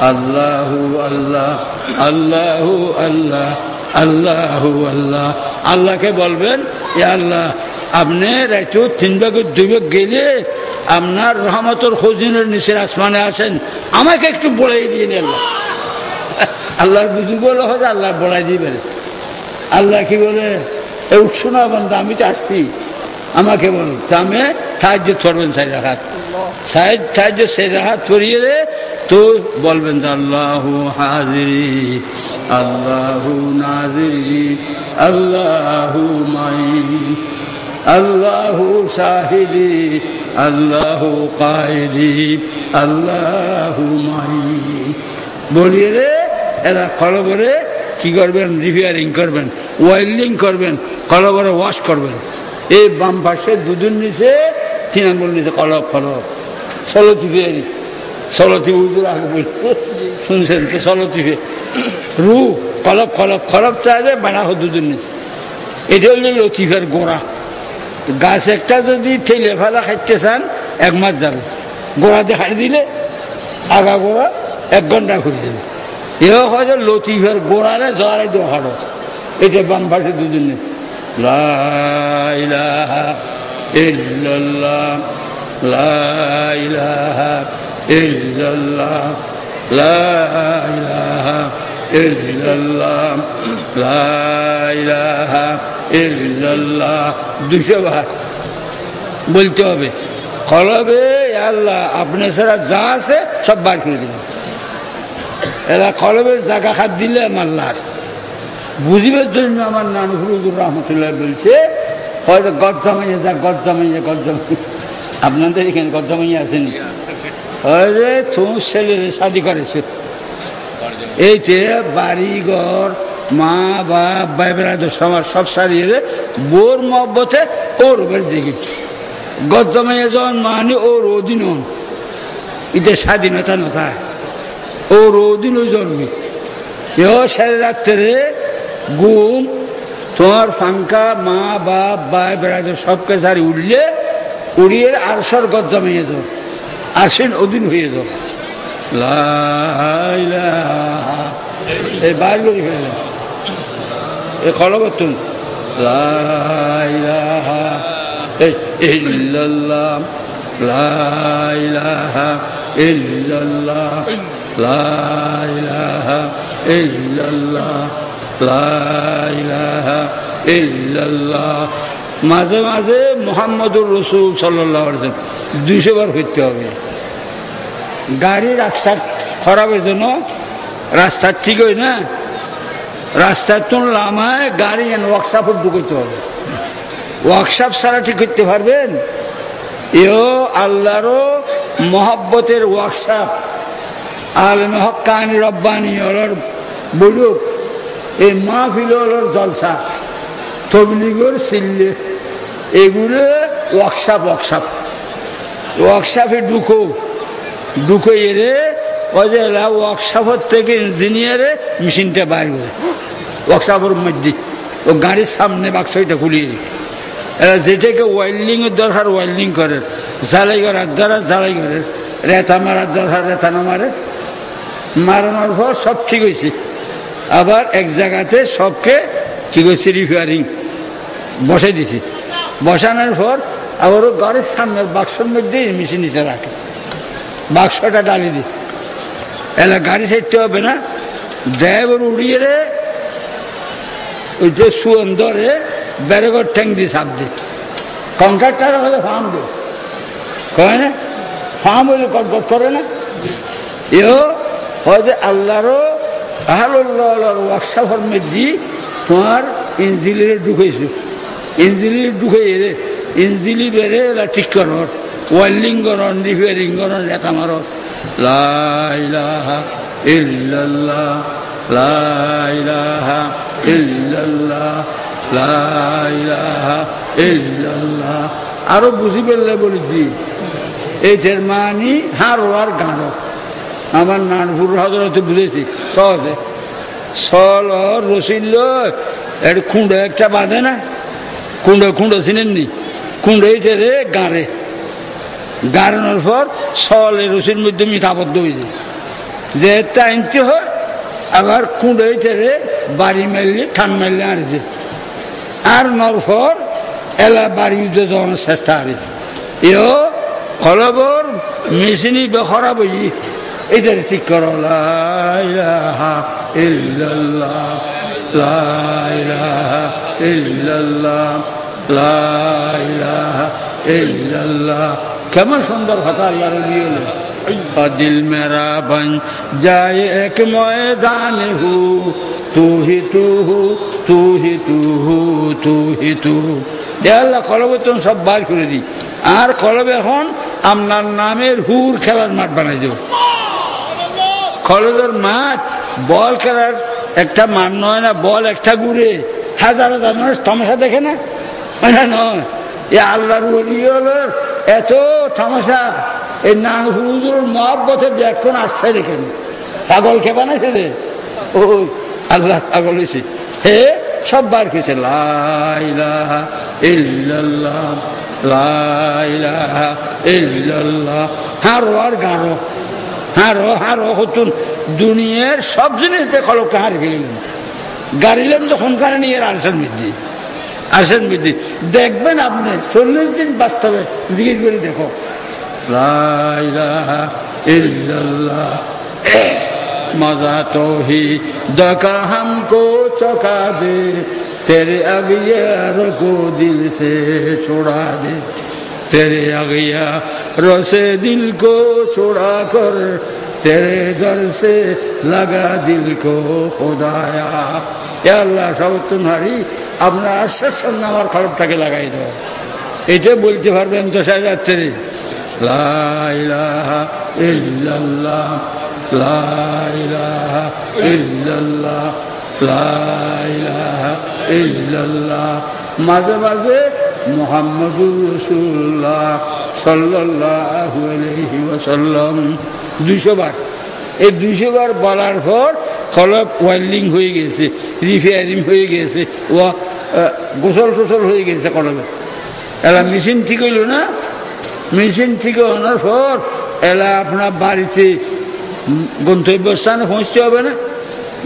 আল্লাহু আল্লাহ আল্লাহ আল্লাহ আল্লাহ আল্লাহ। আল্লাহকে বলবেন এ আল্লাহ আপনি রাইতো তিন ভাগের দুই ভাগ গেলে আপনার রহমতর হজিনের নিচের আসমানে আছেন আমাকে একটু বলাই দিয়ে নিয়ে আল্লাহ <laughs> আল্লাহর বলে হবে আল্লাহ বলাই দিবেন। আল্লাহ কি বলে এ উৎসনা বন্ধ আমি তো আসছি। আমাকে বলুন তা আমি সাহায্য করবেন সাই রাখাত। সাহায্য সেই রাখাত করিয়ে রে তো বলবেন আল্লাহ হাজিরি, আল্লাহ নাজিরি, আল্লাহ মাই আল্লাহ শাহিদি, আল্লাহ কায়দি, আল্লাহ মাই বলিয়ে রে এরা কলবরে কি করবেন? রিপেয়ারিং করবেন, ওয়েল্ডিং করবেন, কলবরে ওয়াশ করবেন। এই বাম পাশে দুদিন নিচে তিন আঙ্গুল নিচে ষোলো টিপে ষোলো টিপে উদুর আগে শুনছেন তো টিপে রু কলব কলব চাইলে বাড়া হো দুদিন নিচে। এটা হলে লতিফের গোড়া। গাছ একটা যদি ঠেলে ফেলা খাইতে চান, এক মাস যাবে। গোড়া দেখাই দিলে, আগা গোড়া এক ঘণ্টা ঘুরে দেবে এও হয়তো লতিফের গোড়ারে জড়াই দেওয়া হাড়ো এটা বাম পাশে দুদিন নিচে। لا إله إلا الله لا إله إلا الله لا إله إلا الله لا إله إلا الله দুশো বার বলতে হবে কলবে আল্লাহ আপনি ছাড়া যা আছে সব বার করে দিলেন এরা কলবের জায়গা খাত দিলে আমার লাশ বুঝিবার জন্য আমার নানু হুরুজুর রহমতুল্লাহ বলছে, হয়তো গজ্জামাইয়া যা গজ্জামাইয়া গজ্জামাইয়া আপনাদের এখানে গজ্জামাইয়া আছেন? হয়তো ছেলে শাদি করেছে এইতে বাড়ি ঘর, মা, বাপ, ভাই বেড়াদের সমাজ সব সারিয়ে বোর মহব্বতে ওর উপরে দেখি গজ্জামাইয়া যখন মানে ওর অধীন এটা স্বাধীনতা নথায়, ওর অধীন জন্মে। এও সারে রাত্রে গুম, তোমার ফাঙ্কা মা, বাপ, ভাই বেড়াদের সবকে সারি উঠলে উড়িয়ে আরশর গজ্জামাইয়া যাও আসেন অধীন হয়ে যাও। এই বাইর করে ফেলে এ কলবর্তন লাইলাহা ইল্লাল্লাহ লাইলাহা মাঝে মাঝে মোহাম্মদুর রসুল সাল্লাহ দুইশো বার করতে হবে। গাড়ি রাস্তা খারাপের জন্য রাস্তা ঠিক হয় না? রাস্তার তো লামায় গাড়ি ওয়ার্কশপে ঢুকতে হবে। ওয়ার্কশপ ছাড়া ঠিক করতে পারবেন? এও আল্লাহরও মহাব্বতের ওয়ার্কশপ আলম হকানি রব্বানি অলর বৈরূপ এই মাহফিল অলর জলসা, তবলিগর সিল্লে, এগুলো ওয়ার্কশপ ওয়ার্কশপ। ওয়ার্কশপে ঢুকো। ঢুকে এরে ওদের ওয়ার্কশপর থেকে ইঞ্জিনিয়ারে মেশিনটা বাইর ওয়ার্কশপের মধ্যে। ও গাড়ির সামনে বাক্সটা খুলিয়ে এরা যেটাকে ওয়েল্ডিংয়ের দরকার, ওয়েল্ডিং করে। জ্বালাই করার দ্বারা জ্বালাই করে। রেতা মারার দরকার, রেতা না মারে। মারানোর পর সব ঠিক হয়েছে। আবার এক জায়গাতে সবকে, কি করছে রিপেয়ারিং বসে দিছি। বসানোর পর আবারও ঘরের সামনে বাক্সর মধ্যে মেশিনটা রাখে। বাক্সটা ডালি দি। এলা গাড়ি ছাড়তে হবে না। ড্রাইভার উড়িয়ে রে, ওই যে সুয়ন ধরে ব্যারেগর ঠ্যাং দিয়ে সাপ দি। কন্ট্রাক্টার হলে ফার্ম দে। কয় না? ফার্ম হইলে কটকট করে না। এও হয়তো আল্লাহরও মধ্যে তোমার ইঞ্জিলিরে ঢুকেছে। ইঞ্জিলি ঢুকে এরে ইঞ্জিলি বেড়ে এলা ঠিক করর ওয়েল্ডিং করন রিপেয়ারিং করন রেখা মারর আরও বুঝি পেলে বলেছি এইটার মানি হার আর গাঁড় আমার নানপুর হজরতে বুঝেছি, সহজে। সল রসিল, এর খুঁড়ো একটা বাঁধে না? কুণ্ডো কুণ্ডো চিনেননি? কুণ্ডো রে গাঁড়ে। গাড়ানোর পর সলে রসির মধ্যে মিঠাবদ্ধ হয়েছে যে টাইনতে হয়, আবার হয়েছে রে বাড়ি মারলে ঠান মারলে আনছে। আর নর এলা বাড়ি উঠে যাওয়ার চেষ্টা আর। এও খলবর মেশিনি বেখরা বই এটা ঠিক করো কেমন সুন্দর কথা দিল মেরা বন যায় এক ময়দান হু তু হি তু হু তু হি তু হু তু হি তু আল্লাহ, কলবে তুমি সব বার করে দিই। আর কলবে এখন আপনার নামের হুর খেলার মাঠ বানাই দেব। কলেজের মাঠ, বল খেলার একটা মান নয় না, বল একটা ঘুরে হাজার হাজার মানুষ তামাশা দেখে না? না নয় এ আল্লাহর হলো এত তামাশা। এই নান হুজুর মহাব্বতে দেখুন আসছে দেখেন। পাগল কে বানাইছে রে ও আল্লাহ পাগল হয়েছে হে, সব বার করেছে লাইলাহা ইল্লাল্লাহ লাইলাহা ইল্লাল্লাহ। হারো আর গাঁড়ো হারো হারো, হতুন, দুনিয়ার সব জিনিস দেখলকে হার গেলেন গাড়িলেন যখন কারে নিয়ে আনসেন বৃদ্ধি আসেন বৃদ্ধি দেখবেন আপনি, চল্লিশ দিন বাস্তবে জিগির করে দেখো। মজা তো হি দকা হামকো চকা দে। তেরে আগিয়ার কো দিল সে ছোড়া দে। তেরে আগিয়া রসে দিল কো ছোড়া কর, তেরে দর সে লাগা দিল কো খোদায়া আল্লাহ সব তোমারই আপনার আশ্বাস সঙ্গে আমার খরবটাকে লাগাই দাও। এটা বলতে পারবেন তো সাহেব রাত্রি? লাইলাহা ইল্লাল্লাহ লাইলাহা ইল্লাল্লাহ লাইলাহা ইল্লাল্লাহ। মাঝে মাঝে মোহাম্মদুর রসুল্লাহ সাল্লাহ ওয়াসাল্লাম দুইশো বার। এই দুইশো বার বলার পর কলব ওয়েল্ডিং হয়ে গেছে, রিপেয়ারিং হয়ে গেছে ও গোসল টোসল হয়ে গেছে কলবে এলা মেশিন ঠিক হইল না? মেশিন ঠিক হওয়ার পর এলা আপনার বাড়িতে গন্তব্যস্থানে পৌঁছতে হবে না।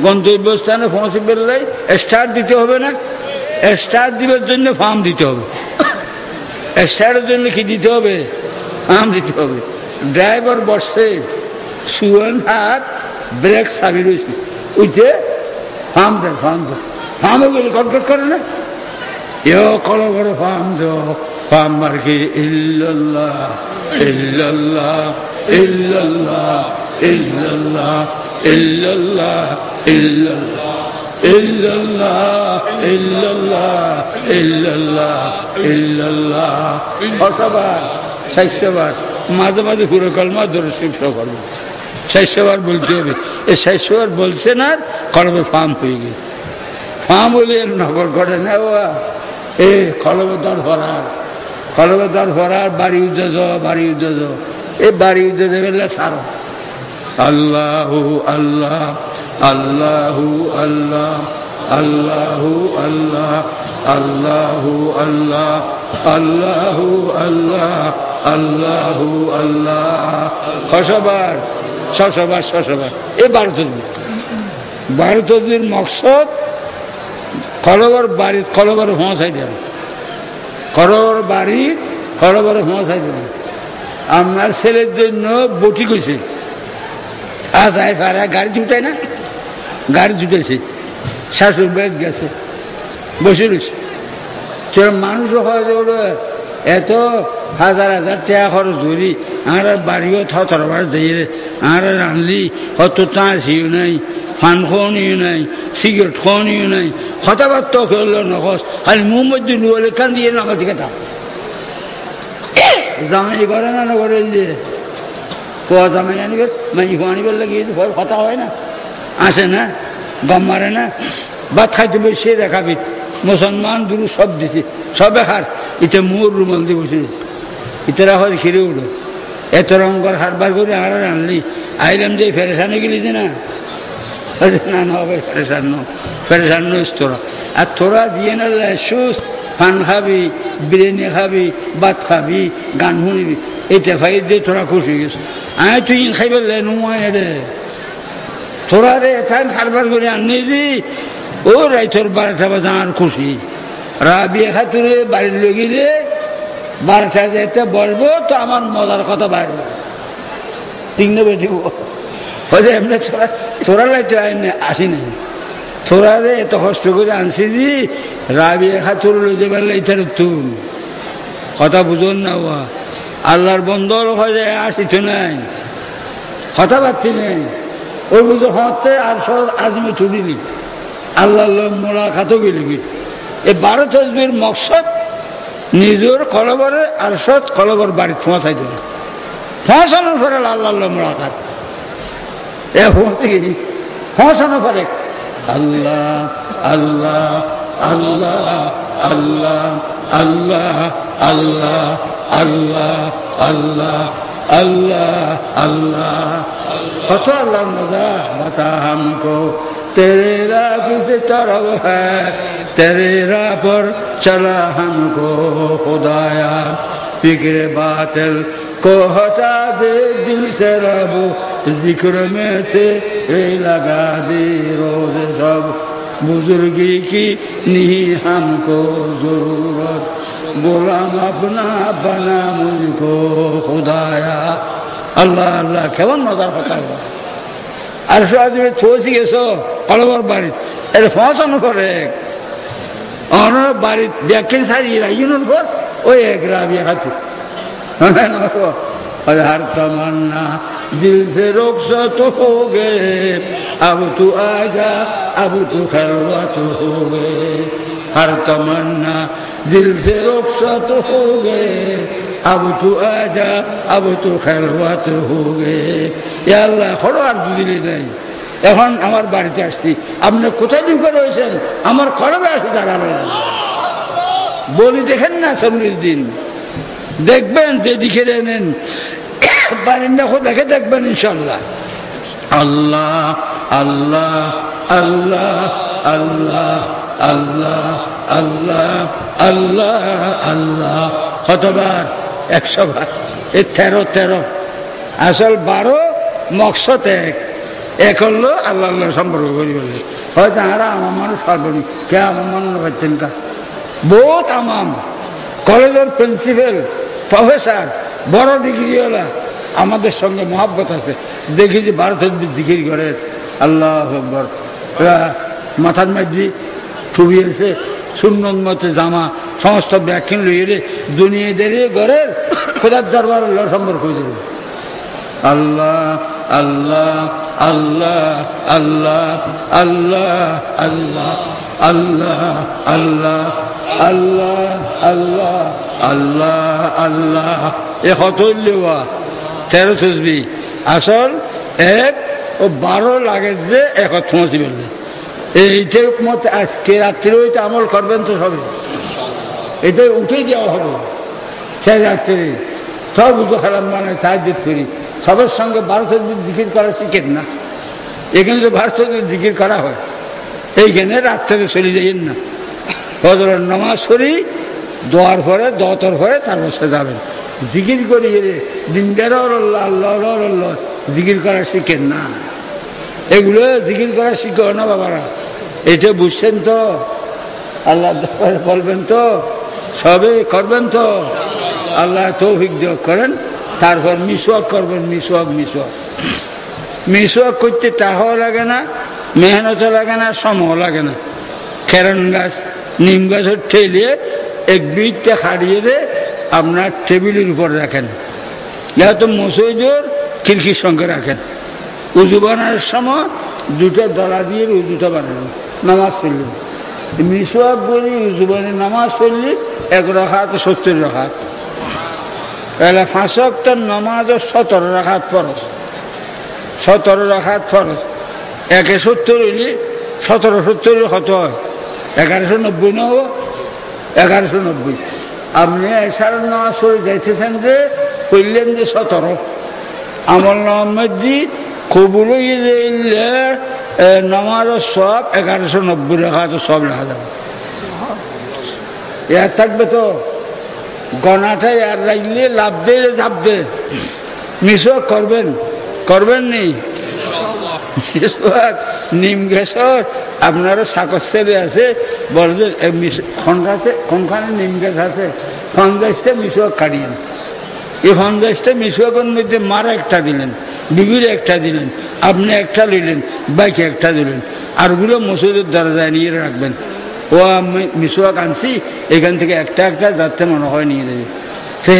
গন্তব্যস্থানে পৌঁছে বেরলে স্টার্ট দিতে হবে না। স্টার্ট দিবার জন্য ফার্ম দিতে হবে। স্টারের জন্য কি দিতে হবে? ফার্ম দিতে হবে। ড্রাইভার বসছে সুয়ান হাত ব্রেক সাবি রয়েছে। উঠে ফার্ম দেয় ফার্ম দেয়। ফার্মও গেলে কটকট করে না? এও কলো বড় ফার্ম দেও ফার্ম মার্কে ইল্লাল্লাহ ইল্লাল্লাহ ইল্লাল্লাহ ইল্লাল্লাহ ইল্লাল্লাহ ইল্লাল্লাহ। মাঝে মাঝে পুরো কলমা ধরে শিবস করব। বলতে হবে। এই চারশোবার বলছে না, কলমে ফার্ম হয়ে গেছে। ফার্ম হলে নগর করে না এ, কলমে দর ভরার, কলমে দর ভরার, বাড়ি উদ্যোগ বাড়ি এ বাড়ি আল্লাহ আল্লাহ। আল্লাহু আল্লাহ আল্লাহু আল্লাহ আল্লাহু আল্লাহ আল্লাহু আল্লাহ আল্লাহু আল্লাহ ছশবার ছশবার ছশবার এ বারো তসবির বারো তসবির মকসদ কলবর বাড়ি কলবর পৌঁছাই দেবে কলবর বাড়ি কলবর পৌঁছাই দেবে আপনার ছেলের জন্য বটি কইছে। আজ আয় ফারা গাড়ি ছুটায় না? গাড়ি ছুটেছে শাশুর ব্যাগ গেছে, বসে রয়েছে। সেরকম মানুষও হয় এত হাজার হাজার টাকা খরচ ধরি আর বাড়িও থরবার দিয়ে আর রানলি হত চাঁচিও নাই, ফান খনিও নাই, সিগারেট খনিও নাই, কথাবার্তা করল নকস খালি মধ্যে নুয়ালে কান দিয়ে নামাজি কথা জামাই করে না না করে যে কোয়া জামাই আনিবে? মাই আনিবার লাগিয়ে কথা হয় না। আসে না, গম মারে না, ভাত খাইতে বসে দেখাবি মুসলমান দুরু সব দিছে, সবে খার ইতে মোর রুমাল দিয়ে বসে ইতারা হয় খিরে উঠো এত রঙর হারবার করে আর আনলি। আইলাম যে ফেরেসানে গেলি যে না? না না, হবে ফেরেসান ফেরেসান নইস তোরা। আর তোরা দিয়ে না সুস, পান খাবি, বিরিয়ানি খাবি, ভাত খাবি, গান শুনিবি। এটা ভাই দিয়ে তোরা খুশি গেছে। আয় তুই খাইবে নুমায় রে। তোরা রে এথান খারবার করে আনি দি ও রাইতর বারোটা বাজে আর খুশি। রাবিয়া খাতুরে বাড়ির লগিলে বারোটা যেতে বলব, তো আমার মজার কথা বাইরে ঠিক নেবে দিব। হয়তো এমনি তোরা তোরা লাইতে আসি নাই। তোরা রে এত কষ্ট করে আনছি যে রাবিয়া খাতুর লই যাবার লাইতার তুন কথা বুঝুন না আল্লাহর বন্ধর হয়ে যায় আসি নাই। কথা পাচ্ছি নেই। ওই বুঝে হতে আর সব আজমে তুলিলি আল্লাহ মোলা খাতো গেলিবি এই বারো তসবির মকসদ, নিজের কলবরে আর সৎ কলবর বাড়ি ফোঁসাই দিল ফোঁসানোর পরে আল্লাহ মোলাকাত এ পৌঁছে গেছি ফোঁসানোর পরে আল্লাহ আল্লাহ আল্লাহ আল্লাহ আল্লাহ আল্লাহ আল্লাহ আল্লাহ আল্লাহ আল্লাহ। خطا بتا ہم کو تیرے راہ کس طرف ہے. تیرے راہ پر چلا ہم کو خدایا. فکر باطل کو ہٹا دے، دل سے رب. ذکر میں تیرے لگا دے، روز سب. بزرگی کی نہیں ہم کو ضرورت. غلام اپنا بنا مجھ کو خدایا. আল্লাহ আল্লাহ কেমন মজার কথা আর সে থসি গেছো কলবর বাড়ি এটা পৌঁছানো করে অনার বাড়ি ব্যাখ্যান সারি রাইনের পর ওই এক রাবিয়া হাতু হর তমান্না दिल से रुखसत हो गए अब तू आजा अब तू खलवत हो गए हर तमन्ना दिल से रुखसत हो गए अब तू आजा अब तू খেলওয়াত हो गए আল্লাহ খড়ো আর দুদিনই নাই এখন আমার বাড়িতে আসছি আপনি কোথায় ঢুকে রয়েছেন আমার খরবে আসে জায়গা বলি দেখেন না সমৃদ্ধ দিন দেখবেন যে দিকে নেন বাড়ির দেখো দেখে দেখবেন ইনশাল্লাহ আল্লাহ আল্লাহ আল্লাহ আল্লাহ আল্লাহ আল্লাহ আল্লাহ আল্লাহ কতবার একশো বার। এই তেরো তেরো। আসল বারো, মকসদ এক। এক হলো আল্লাহ আল্লাহ সম্পর্ক করি বলে। হয়তো আরা আমার মানুষ পারবেন কে আমার মানুষ পাচ্ছেন কা? বহুত আমাম। কলেজের প্রিন্সিপাল, প্রফেসর, বড় ডিগ্রিওয়ালা। আমাদের সঙ্গে মহাব্বত আছে। দেখি যে ভারতের জিকির করে। আল্লাহ মাথার মাঝি এসে সুন্নত মতে জামা সমস্ত ব্যাখ্যান লইয়ে দুনিয়া দাঁড়িয়ে ঘরের খোদার দরবার আল্লাহ সম্পর্ক হয়ে আল্লাহ আল্লাহ আল্লাহ আল্লাহ আল্লাহ আল্লাহ আল্লাহ আল্লাহ আল্লাহ আল্লাহ আল্লাহ আল্লাহ এ হতল্যা তেরো তসবি আসল এক ও বারো লাগে যে একত্র মসি বললে এইটার মতো আজকে রাত্রে ওইটা আমল করবেন তো সবে এটা উঠে দেওয়া হবে। চাই রাত্রে সব উজু খারাপ মানে তার তৈরি। সবার সঙ্গে ভারত জিকির করা শিখেন না। এখানে তো ভারত জিকির করা হয়, এইখানে রাত্রে চলে যাইয়েন না। হজরের নামাজ করি দোয়ার পরে দতর পরে তার বসে যাবেন। জিকির করি রে দিনদার আল্লাহ আল্লাহ জিকির করা শিখেন না। এগুলো জিকির করা শিখো না বাবারা। এটা বুঝছেন তো? আল্লাহ বলবেন তো? সবে করবেন তো? আল্লাহ তৌফিক যোগ করেন। তারপর মিসওয়াক করবেন, মিসওয়াক মিসওয়াক। মিসওয়াক করতে টাকাও লাগে না, মেহনতও লাগে না, সময়ও লাগে না। খেরন গাছ, নিম গাছের ঠেলিয়ে এক বিটটা হারিয়ে দিয়ে আপনার টেবিলের উপর রাখেন। তো মসজিদর খিড়কির সঙ্গে রাখেন। উজু বানানোর সময় দুটা দলা দিয়ে উজুটা বানানো, নামাজ পড়লেন মিসওয়াক বলি উজু বানিয়ে নামাজ পড়লি এক রাখাত সত্তর রাখাত। তাহলে অক্টার নমাজ সতেরো রাখাত ফরস সতেরো রাখাত ফরস একে সত্তর হইলে সতেরো সত্তর কত হয়? এগারোশো নব্বই না এগারোশো নব্বই। আপনি সাড়ে নমাজ পড়ে যাইতেছেন যে কইলেন যে সতেরো। আমল নহম্মদজি কবুল নমাজ সব, এগারোশো নব্বই রাখা তো সব লেখা যাবে। এর থাকবে তো গনাটাই আর রাখলে লাভ দে ঝাপ দে মিশক করবেন করবেন নি? নিম গেছর আপনারও সাকর ছেলে আছে, বড় আছে কোনখানে নিম গাছ আছে ফনগাছটা মিশক কাটিয়েন এই ফনগাছটা মিশকের মধ্যে মারা একটা দিলেন। বিবির একটা দিলেন, আপনি একটা লইলেন, বাইকে একটা দিলেন। আরগুলো মসুদের দরজায় নিয়ে রাখবেন। ও আমি মিসওয়াক আনছি, এখান থেকে একটা একটা যাতে মনে হয় নিয়ে দেবে সে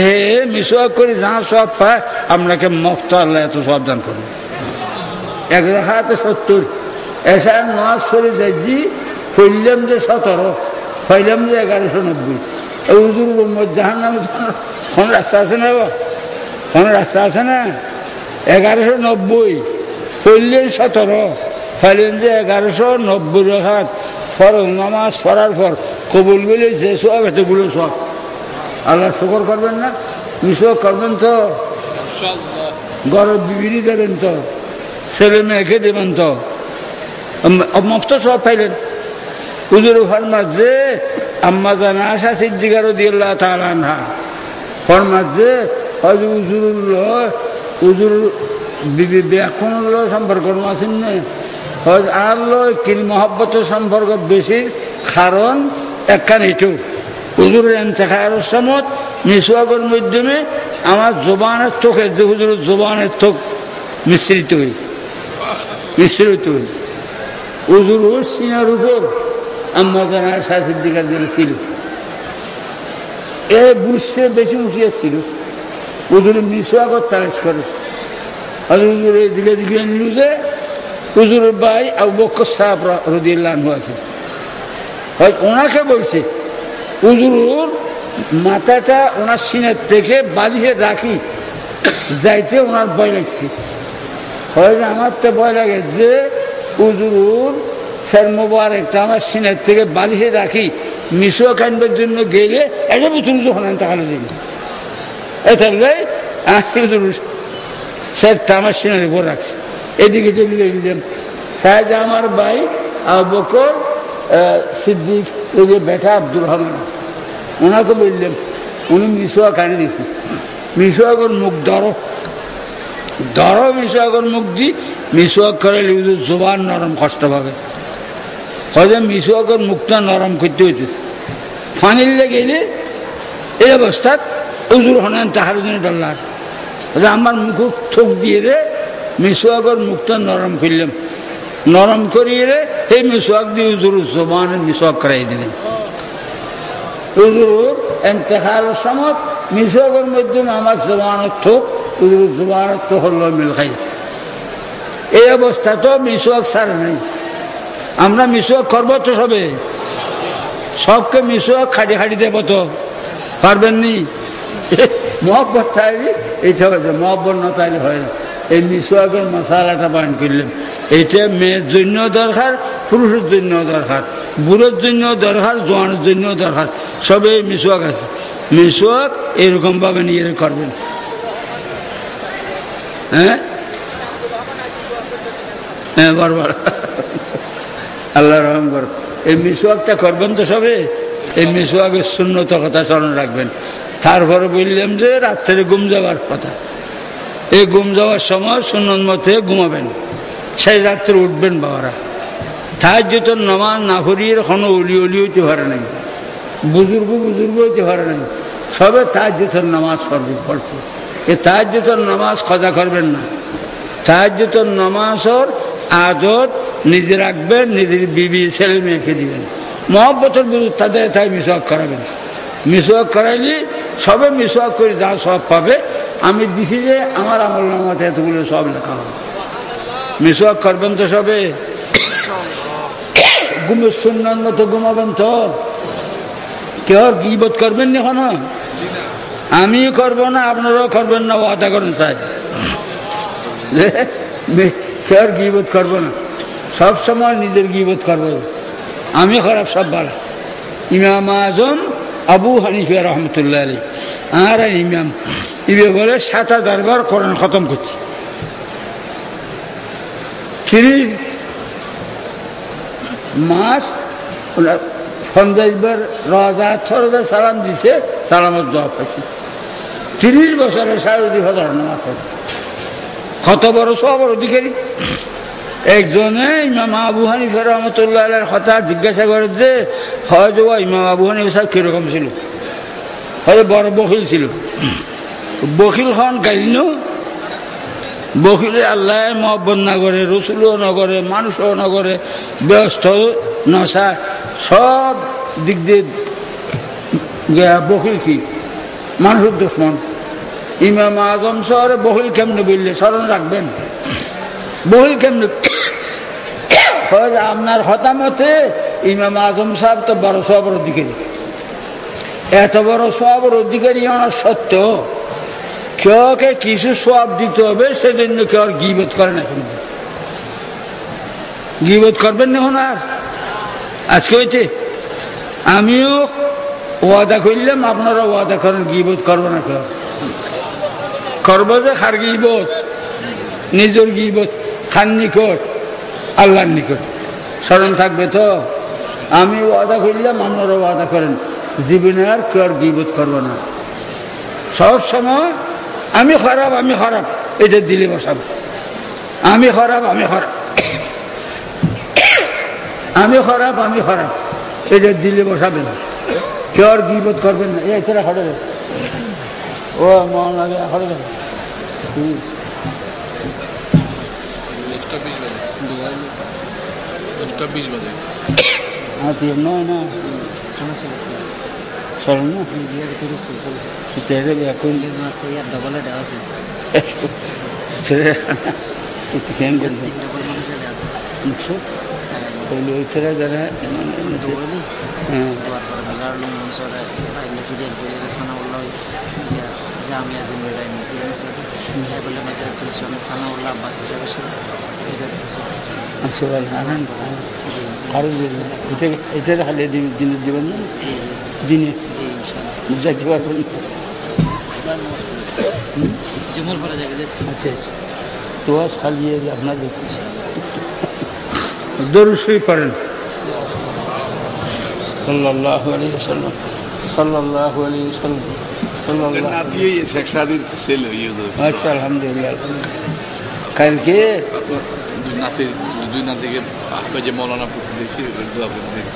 মিসওয়াক করে যা সব পায়, আপনাকে মফত আল্লাহ এত সব দান করুন। এক রাখাতে সত্তর। এসা নয় সরে যাচ্ছি ফইলাম যে সতেরো ফইলাম যে এগারোশো নব্বই। উজুর জাহান নামে রাস্তা আছে না কোনো রাস্তা আছে না? এগারোশো নব্বই ফইলেন সতেরো। ফাইলেন যে এগারোশো নব্বই রাখাত ফরজ নামাজ পড়ার পর কবুল বলে যে সব এতগুলো সব। আল্লাহ শুকর করবেন না? মিশক করবেন তো? গরব বিবিরি দেবেন তো? ছেলে মেয়েকে দেবেন তো? মস্ত সব পাইলেন। হুজুর ফরমাত যে আম্মা জানা আশা সিদ্দিকারও দিল্লা তালা না ফরমাত যে উজুর বিবি ব্যাকুল সম্পর্ক আছেন আর কিল মহব্বতের সম্পর্ক বেশি, কারণ একখান এটু হুজুরের এন্তেখায়ের সমত মিসওয়াকের মাধ্যমে আমার জোবানের চোখের যে হুজুরের জোবানের চোখ মিশ্রিত হয়েছে মিশ্রিত হয়েছে। হুজুর সিনার উপর আম্মা জানার সাহিদ্দিকার জন্য ছিল। এ বুঝতে বেশি উঠিয়েছিল হুজুর মিসওয়াকর তারেশ করে আর হুজুর এদিকে দিকে নিল যে হুজুরের ভাই আবু বক্কর সাহেব রদিয়াল্লাহ আছে হয় ওনাকে বলছে হুজুর মাথাটা ওনার সিনের থেকে বালিশে রাখি যাইতে ওনার ভয় লাগছে হয় আমার তো ভয় লাগে যে হুজুর স্যার মোবারকটা আমার সিনের থেকে বালিশে রাখি মিশো কানবার জন্য গেলে এটা বুতুল যখন তাকানো দিন হুজুর স্যার আমার সিনের উপর রাখছে। এদিকে চলে দিলাম সাহেব আমার ভাই বকর সিদ্দিক ওই যে বেটা আব্দুর রহমান আছে। ওনাকে বললাম, উনি মিশোয়া কানে দিয়েছে মিশোয়াগর মুখ ধরো। ধরো মিশোয়াগর মুখ দি। মিশোয়াক করে জোবান নরম কষ্ট পাবে। হয়তো মিশোয়াগর মুখটা নরম করতে হইতেছে। ফানিলে গেলে এই অবস্থাত উজুর হনেন তাহার জন্য ডল্লার আমার মুখ থুক দিয়ে রে মিশোয়াগর মুখটা নরম করলাম। নরম করিয়ে রে, এই মিশোয়াক দিয়ে উজুর জোবানের মিশোয়াক করাই দিলেন। হুজুর এতেকালের সময় মিশকের মধ্যে আমার জবানের থোক হুজুর জবানের তো হল মিল খাইছে। এই অবস্থা তো মিশক সার নেই। আমরা মিশক করব তো সবে। সবকে মিশক খাটি খাটি দেবো তো। পারবেন নি? <laughs> মহব্বত চাইলে এইটা হয়েছে মহব্বত না চাইলে হয় না। এই মিশকের মশালাটা বান করলাম এটা মেয়ের জন্য দরকার, পুরুষের জন্য দরকার, বুড়োর জন্য দরকার, জোয়ানের জন্য দরকার। সবে মিশোয়াক আছে। মিশোয়াক এরকম ভাবে নিয়ে করবেন। হ্যাঁ? হ্যাঁ বারবার। আল্লাহ রহম কর এই মিশোয়াকটা করবেন তো সবে? এই মিশোয়াকের শূন্যত কথা স্মরণ রাখবেন। তারপরে বললাম যে রাত্রে ঘুম যাওয়ার কথা। এই ঘুম যাওয়ার সময় সুন্নত মতে ঘুমাবেন। সেই রাত্রে উঠবেন বাবারা। তাহাজ্যত নমাজ না করিয়ে কোনো অলি অলি হইতে পারে নাই। বুজুর্গ বুজুর্গ হইতে পারে নাই। সবে তার তাহাজ্যতর নামাজ করবে পড়ছে। এ তার তাহাজ্যতর নামাজ খজা করবেন না। তার তাহাজ্যতর নামাজর আদত নিজে রাখবেন, নিজের বিবি, ছেলে মেয়েকে দিবেন। মহব্বতের বিরুদ্ধ তাদের তাই মিসওয়াক করাবেন। মিসওয়াক করাইলে সবে মিসওয়াক করে যা সব পাবে, আমি দিছি যে আমার আমল নামাতে এতগুলো সব লেখা হবে। মিসওয়াক করবেন তো সবে? ঘুমের সুন্নার মতো ঘুমাবেন তো। কেউ গিবোধ করবেন না এখন? আমিও করব না, আপনারাও করবেন না, ওয়াদা করেন চাই কেউ গিবোধ করব না। সব সময় নিজের গিবোধ করব। আমি খারাপ সব ভালো ইমাম আজম আবু হানিফিয়া রহমতুল্লাহ আলী আর ইমাম ইবে বলে সাত হাজার বার কোরআন খতম করছি। তিরিশ মাস সন্দেশবার রাজা থরদা সালাম দিছে, সালামত জবাব পাইছে। তিরিশ বছরের সারদি হাজার নামাজ আছে। কত বড় সব বড় অধিকারী। একজনে ইমাম আবু হানিফা রহমতুল্লাহ কথা জিজ্ঞাসা করে যে হয় যে ইমাম আবু হানিফা সাহেব কীরকম ছিল? হয় বড় বকিল ছিল। বকিল খন গাইল বকিলে আল্লাহ মহব্বত না করে, রসুলও নগরে মানুষও নগরে ব্যস্ত নশা সব দিক দিয়ে বকিল কি? মানুষের দুশ্মন। ইমাম আজম শহরে বহিল কেমনে বললে? স্মরণ রাখবেন। বহিল কেমনে? আপনার হতামতে ইমাম আজম সাহেব তো বড় সবর অধিকারী। এত বড় সবর অধিকারী আমার সত্য কেউকে কিছু সব দিতে হবে, সেজন্য কেউ আর গিবোধ করে না কিন্তু গিবোধ করবেন না হন আর। আজকে হইতে আমিও ওয়াদা করলাম, আপনারা ওয়াদা করেন গিবোধ করব না কেউ। করব যে খার গিবোধ নিজের গিবোধ খান নিকট আল্লাহর নিকট। স্মরণ থাকবে তো? আমি ওয়াদা করলাম আপনারা ওয়াদা করেন। জীবনে আর কেউ আর গিবোধ করব না। সব সময়, আমি খারাপ আমি খারাপ, এটা দিলে বসাব। আমি খারাপ আমি খারাপ। আমি খারাপ আমি খারাপ, এটা দিলে বসাবেন কেউ আর গিবোধ করবেন না। এই তোরা খড়ে ও মন লাগে খড়ে দেবে নয় না? চলো না? তেরে এখন ডবল আছে। ছেড়ে একটু খেয়ে করবেন ওই ওই ছেড়ে যারা হ্যাঁ। জামিয়া জিম্মেদারি নীতি তুলসন সানাউল্লাহ আব্বাস হিসাবে আরও এটা এটা খালি দিনের জীবন দিনে যাইতে পারবেন আচ্ছা দোয়া সালিয়ে আপনাদের দরুসই পড়েন নাতি ওই শেখ সাদির ছেলে ওই আচ্ছা। আলহামদুলিল্লাহ কালকে দুই নাতির দুই আসবে যে মৌলানা পুত্র দিয়েছি দোয়া করে দিই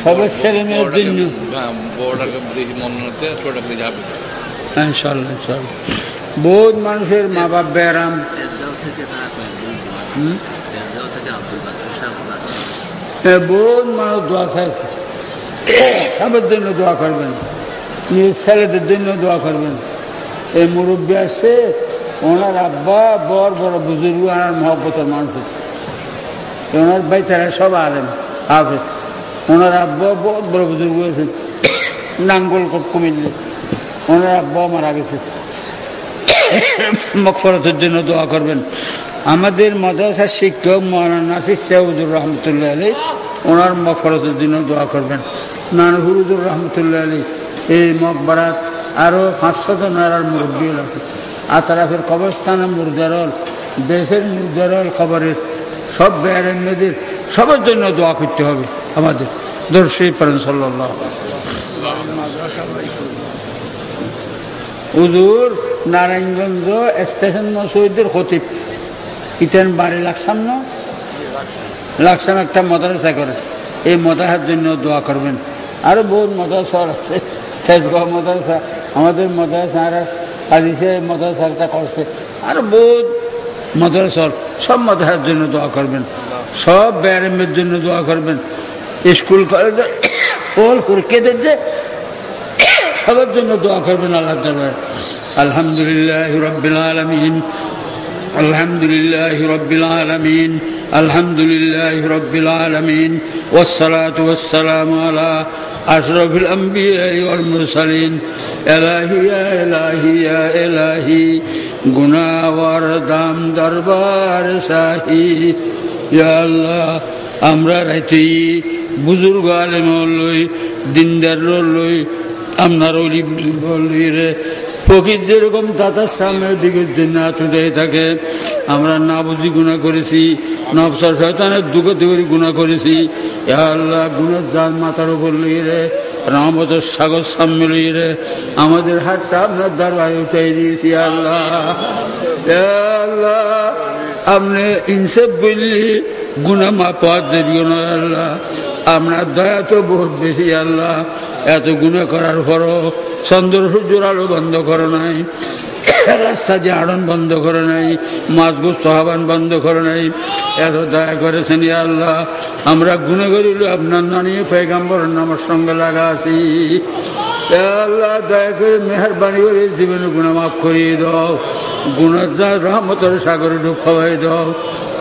সবার ছেলে মেয়ের জন্য বড়টাকে দেখি মৌলানাতে ছোটটাকে যাবে ইনশাল্লাহ ইনশাল্লাহ বহুত মানুষের মা বাপ ব্যারাম। থেকে থেকে বহুত মানুষ দোয়া চাইছে। সবার জন্য দোয়া করবেন। নিজের ছেলেদের জন্য দোয়া করবেন। এই মুরব্বী আসছে ওনার আব্বা বড় বড় বুজুর্গ, ওনার মহব্বতের মানুষ আছে ওনার বাইচারা সব আলেন হাফেজ। ওনার আব্বা বহুত বড় বুজুর্গ হয়েছেন নাঙ্গলকোট কুমিল্লে। ওনার আব্বা মারা গেছে। মকফরতের জন্য দোয়া করবেন। আমাদের মাদ্রাসার শিক্ষক মৌলানা নাসির সাহুদুর রহমতুল্লাহ আলী, ওনার মকফরতের জন্য দোয়া করবেন। নান হুরুদুর রহমতুল্লাহ আলী, এই মকবরাত আরও পাঁচশো জন আর মুরব্বী আছে আতরাফের কবরস্থানে মুরদারল দেশের মুরদারল খবরের সব বেয়ারের সবার জন্য দোয়া করতে হবে আমাদের। দর্শই পারেন সাল্লাহ হুজুর, নারায়ণগঞ্জ স্টেশন মসজিদের খতিব। ইতেন বাড়ি লাগসাম না? লাগসাম একটা মদারসা করে। এই মদাসার জন্য দোয়া করবেন। আরও বহুত মদারসা আছে। তেজগাঁও মদারসা, আমাদের মদারসা আর কাজিসে মদারসাটা করছে আর বহুত মদারসর সব মদাসার জন্য দোয়া করবেন সব ব্যায়ামের জন্য দোয়া করবেন স্কুল কলেজ ওল হুরকেদের যে সবার জন্য দোয়া করবেন আল্লাহ তালা আলহামদুলিল্লাহ রব্বিল আলমিন আলহামদুলিল্লাহ রব্বিল আলমিন আলহামদুলিল্লাহ রব্বিল আলমিন والصلاة والسلام على أشرف الأنبياء والمرسلين এলাহিয়া এলাহিয়া এলাহি গুনাওয়ার দাম দরবার শাহি আল্লাহ আমরা রাইতেই বুজুর্গ আলেম লই দিনদার লই আপনার অলি রে। প্রকৃত যেরকম দাতার সামনে দিকে না তুলে থাকে, আমরা না বুঝি গুণা করেছি নবসর শয়তানের দুঃখ দুঃখে গুণা করেছি। আল্লাহ গুণের জাল মাথার উপর লইয়ে রে রহমতের সাগর সামনে লইয়ে রে। আমাদের হাতটা আপনার দরবারে উঠাই দিয়েছি আল্লাহ। আল্লাহ, আপনি ইনসেফ বললি গুণা মা পাওয়া দেবী আল্লাহ। আপনার দয়া তো বহুত বেশি আল্লাহ। এত গুণা করার পরও চন্দ্র সূর্যর আলো বন্ধ করে নাই। রাস্তা দিয়ে আড়ন বন্ধ করে নাই। মাছ সহাবান বন্ধ করে নাই। এত দয়া করেছেন আল্লাহ। আমরা গুণে করিল আপনার নানিয়ে পেগাম্বর নামের সঙ্গে লাগা আছি। আল্লাহ দয়া করে মেহরবানি করে জীবনে গুণা মাফ করিয়ে দাও গুণার যা রহমতের সাগরে ডুব খাওয়াই দাও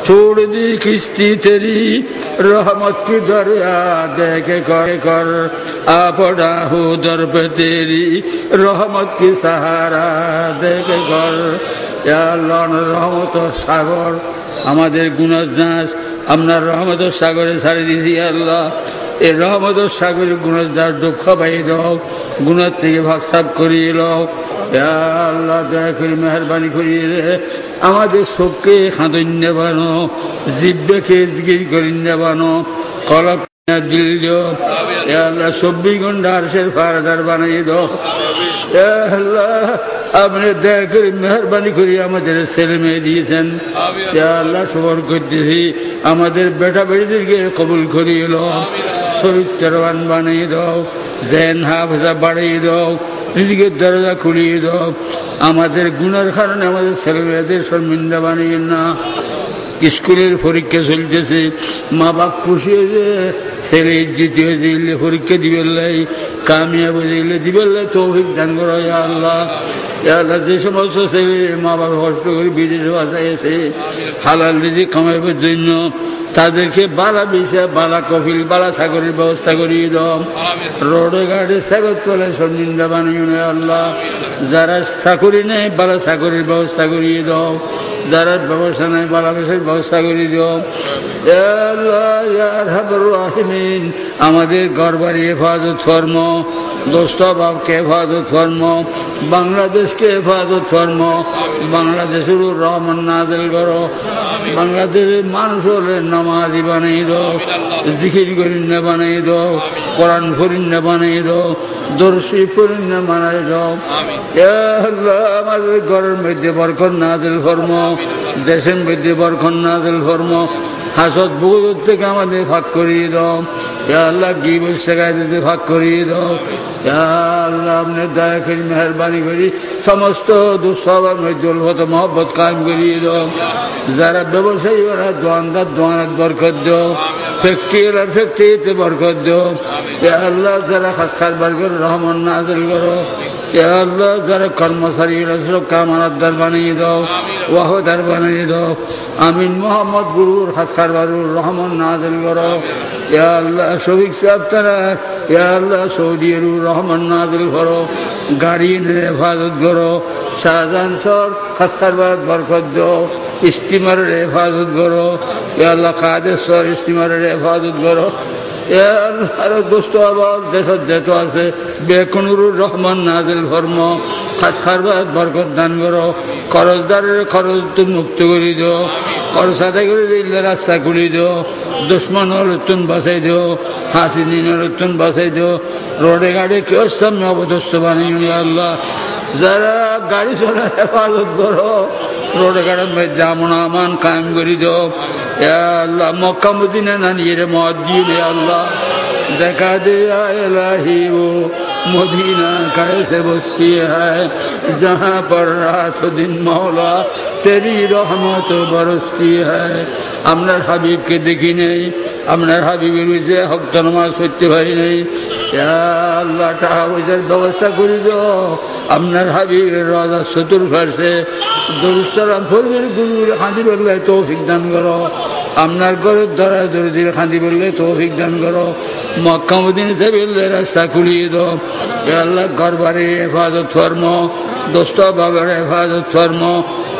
छोड़ दी किश्ती तेरी रहमत की दरिया देखे कर कर आ पड़ा हो दर पे तेरी रहमत की सहारा देखे कर আল্লাহ রহমত সাগর আমাদের গুণার জাঁচ আপনার রহমত সাগরে ছাড়ি দিয়েছি আল্লাহ এই রহমত সাগরে গুণের যার দুঃখ পাই দাও, গুণের থেকে ভাগ সাপ করিয়ে লও আল্লাহ, দয়া করে মেহরবানি করিয়ে আমাদের চোখকে খাঁদন্য বানো, জিব্বেকে জিগির করি নেবানো কলক দিল আল্লাহ, চব্বিশ ঘণ্টা আরশের ফারাদার বানিয়ে দাও। আল্লাহ আপনি দয়া করে মেহরবানি করি আমাদের ছেলে মেয়ে দিয়েছেন। আল্লাহ সবর করতেছি। আমাদের বেটা বেটিদেরকে কবুল করিয়ে দাও। চরিত্রবান বানিয়ে দাও। জেন হাফেজা বাড়িয়ে দাও। নিজেদের দরজা খুলিয়ে দাও। আমাদের গুণের কারণে আমাদের ছেলে মেয়েদের শর্মিন্দা বানিয়ে না। স্কুলের পরীক্ষা চলতেছে। মা বাপ খুশি যে ছেলে দ্বিতীয় দিলে পরীক্ষা দিবেন লাই। কামিয়াব দিলে দিবেন লাই তৌফিক দান করো আল্লাহ। আল্লাহ যে সমস্ত ছেলে মা বাবা কষ্ট করে বিদেশে বাসায় এসে হালাল রিজি কামাইবার জন্য তাদেরকে বালা বিষে বালা কফিল বালা সাগরের ব্যবস্থা করিয়ে দাও রোডে গাড়ি সাগর তোলে সব নিন্দা বানিয়ে নেয় আল্লাহ যারা চাকরি নেই বালা চাকরির ব্যবস্থা করিয়ে দাও যারা ব্যবসা নেই বালা ব্যবসার ব্যবস্থা করিয়ে দাও আল্লাহ, আমাদের গড়বাড়ি হেফাজত ফর্ম দোস্ত বাবকে হেফাজত ফর্ম বাংলাদেশকে হেফাজত ফর্ম বাংলাদেশের রহমান নাজেল করো, বাংলাদেশের মানুষ হলে নামাজি বানিয়ে দাও, জিকির করিন্না বানিয়ে দাও, কোরআন ফরিন্না বানিয়ে দাও, দর্শি ফরিন্না বানিয়ে দাও। আমাদের ঘরের মধ্যে বরকর নাজেল ফর্ম দেশের মধ্যে বরকর নাজেল ফর্ম হাসত বুকুর থেকে আমাদের ভাগ করিয়ে দাও। আল্লাহ কি শেখায় দিতে ভাগ করিয়ে দাও। আল্লাহ, আপনি দয়া করি, মেহরবানি করি, সমস্ত দুঃসবার উলফত মহব্বত কায়েম করিয়ে দাও। যারা ব্যবসায়ী, ওরা দোয়ানদার দোয়ানাত বরকত দাও। ফ্যাক্টরি ওরা ফ্যাক্টরিতে বরকত দাও। আল্লাহ, যারা খাস খারবার করে রহমান নাজল করো। যারা কর্মচারী ওরা সব কামানাদার বানিয়ে দাও ওয়াহদার বানিয়ে দাও। আমিন, মোহাম্মদ গুরুর খাস খারবারুর রহমান নাজল করো। ইয়া আল্লাহ শফিক সাহেব তারা ইয়া আল্লাহ সৌদির রহমান করো। গাড়ি হেফাজত করো। শাহজাহান সর খাস খারবার বরকত দাও। স্টিমারের হেফাজত করো। ইয়া আল্লাহ কাদের সর স্টিমারের হেফাজত করো। আর দোস্ত আবার দেশত যেত আছে, বেকনুরুর রহমান নাজিল ধর্ম খাস খারবাদ বরকত দান করো, খরচদারের খরচ তুমি মুক্ত করে দিও খরচ আদায় করে দিলে রাস্তা খুলি দিও দুশ্মন হলুন বাঁচাই দিও হাসি দিন হলুন বাঁচাই দিও, রোডে গাড়ি কেউ সামনে অবদস্ত বানিয়ে আল্লাহ। যারা গাড়ি চলা হেফাজত করো রোডে গাড়ির মধ্যে আমন আমান কায়েম করে দিও এ আল্লাহ মক্কা মদিনা না নিয়ে রে মদ দিয়ে আল্লাহ দেখা दे इलाही वो मदीना कैसे बसती है जहाँ पर रात दिन मौला तेरी रहमत बरसती है আপনার হাবিবকে দেখি নেই আপনার হাবিবের যে হক্ত নামাজ করতে পারি নেই ইয়া আল্লাহ টাকা পয়সার ব্যবস্থা করে দাও আপনার হাবিবের রাজা চতুর্পার্শ্বে দরুসালাম ফরবের গুরুর খাঁদি বললে তৌফিক দান করো। আপনার ঘরের দ্বারা দরদির খাঁদি বললে তৌফিক দান করো। মক্কামুদ্দিন সাহেবের রাস্তা খুলিয়ে এ আল্লাহ ঘর হেফাজত ধর্ম দোস্ত বাবার হেফাজত ধর্ম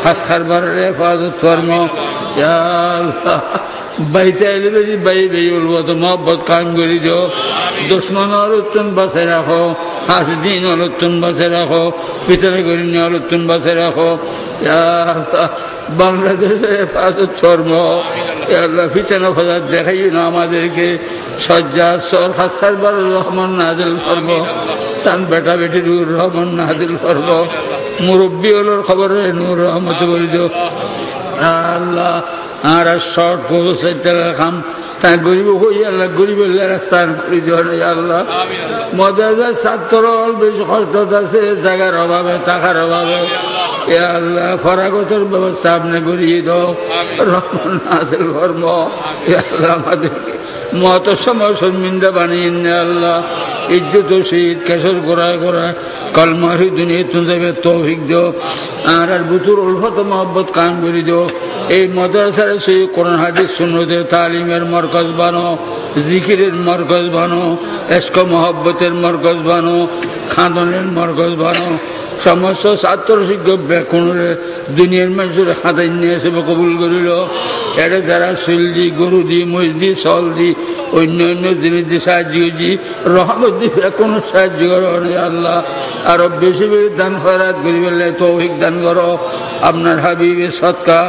খাস খারবারের হেফাজত ধর্ম বাইতে এলে বেশি বাই বেই বলব, তো মহব্বত কায়েম করে দিও। দুশ্মন অলুত্তন বাসে রাখো। হাসি দিন অলুত্তন বাসে রাখো পিতরে করি অলুত্তন বাসে রাখো। আল্লাহ, ধর্ম আল্লাহ ফিতানো ফাজার দেখাই না আমাদেরকে। সজ্জা সর হাসার বার রহমান নাজিল করব। তান বেটা বেটির রহমান নাজিল করব। মুরব্বী হলোর খবর নূর রহমত বলি আল্লাহ আর শর্ট পৌঁছে খাম। তা গরিব হই আল্লাহ গরিব স্থান করি আল্লাহ। ছাত্র বেশি কষ্ট আছে জায়গার অভাবে টাকার অভাবে। আল্লাহ। ফরাগতের ব্যবস্থা আপনি করিয়ে দাও। রহমান নাজিল ধর্ম আল্লাহ আমাদেরকে মত সময় শর্মিন্দা বানিয়ে নে আল্লাহ। ইজ্জত শহীদ কেশর গোড়ায় গোড়ায় কলমারি দুনিয়া তুমি তৌফিক দিও। আর আর বুতুর উলফত মহব্বত কাম করে দিও। এই মাদ্রাসার সেই কোরআন, হাদিস, সুন্নতের তালিমের মরকজ বানো, জিকিরের মরকজ বানো এস্ক মহব্বতের মরকজ বানো খাদনের মরকজ বানো, সমস্ত ছাত্র শিক্ষক ব্যাকুণরে দুনিয়ার মানুষের খাঁদাই নিয়ে এসে কবুল করিল। এটা যারা শিল দি গরু দি মহিষ দি সল দি অন্য অন্য জিনিস দিয়ে সাহায্য করছি রহমত দি কোনো সাহায্য করো না আল্লাহ আরো বেশি বেশি দান খরাত করি বললে তৌফিক দান করো আপনার হাবিবের সৎকা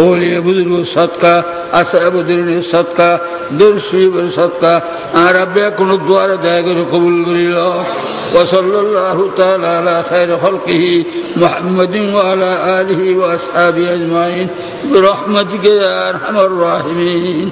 ওলিয়া বুজুর্গ সৎকা আশা বুজুর্গের সৎকা দুর্শিবের সৎকা আর আব্বে কোনো দ্বারা দয়া করে কবুল করিল وصلى الله تعالى على خير خلقه محمد وعلى آله وأصحابه أجمعين برحمتك يا أرحم الراحمين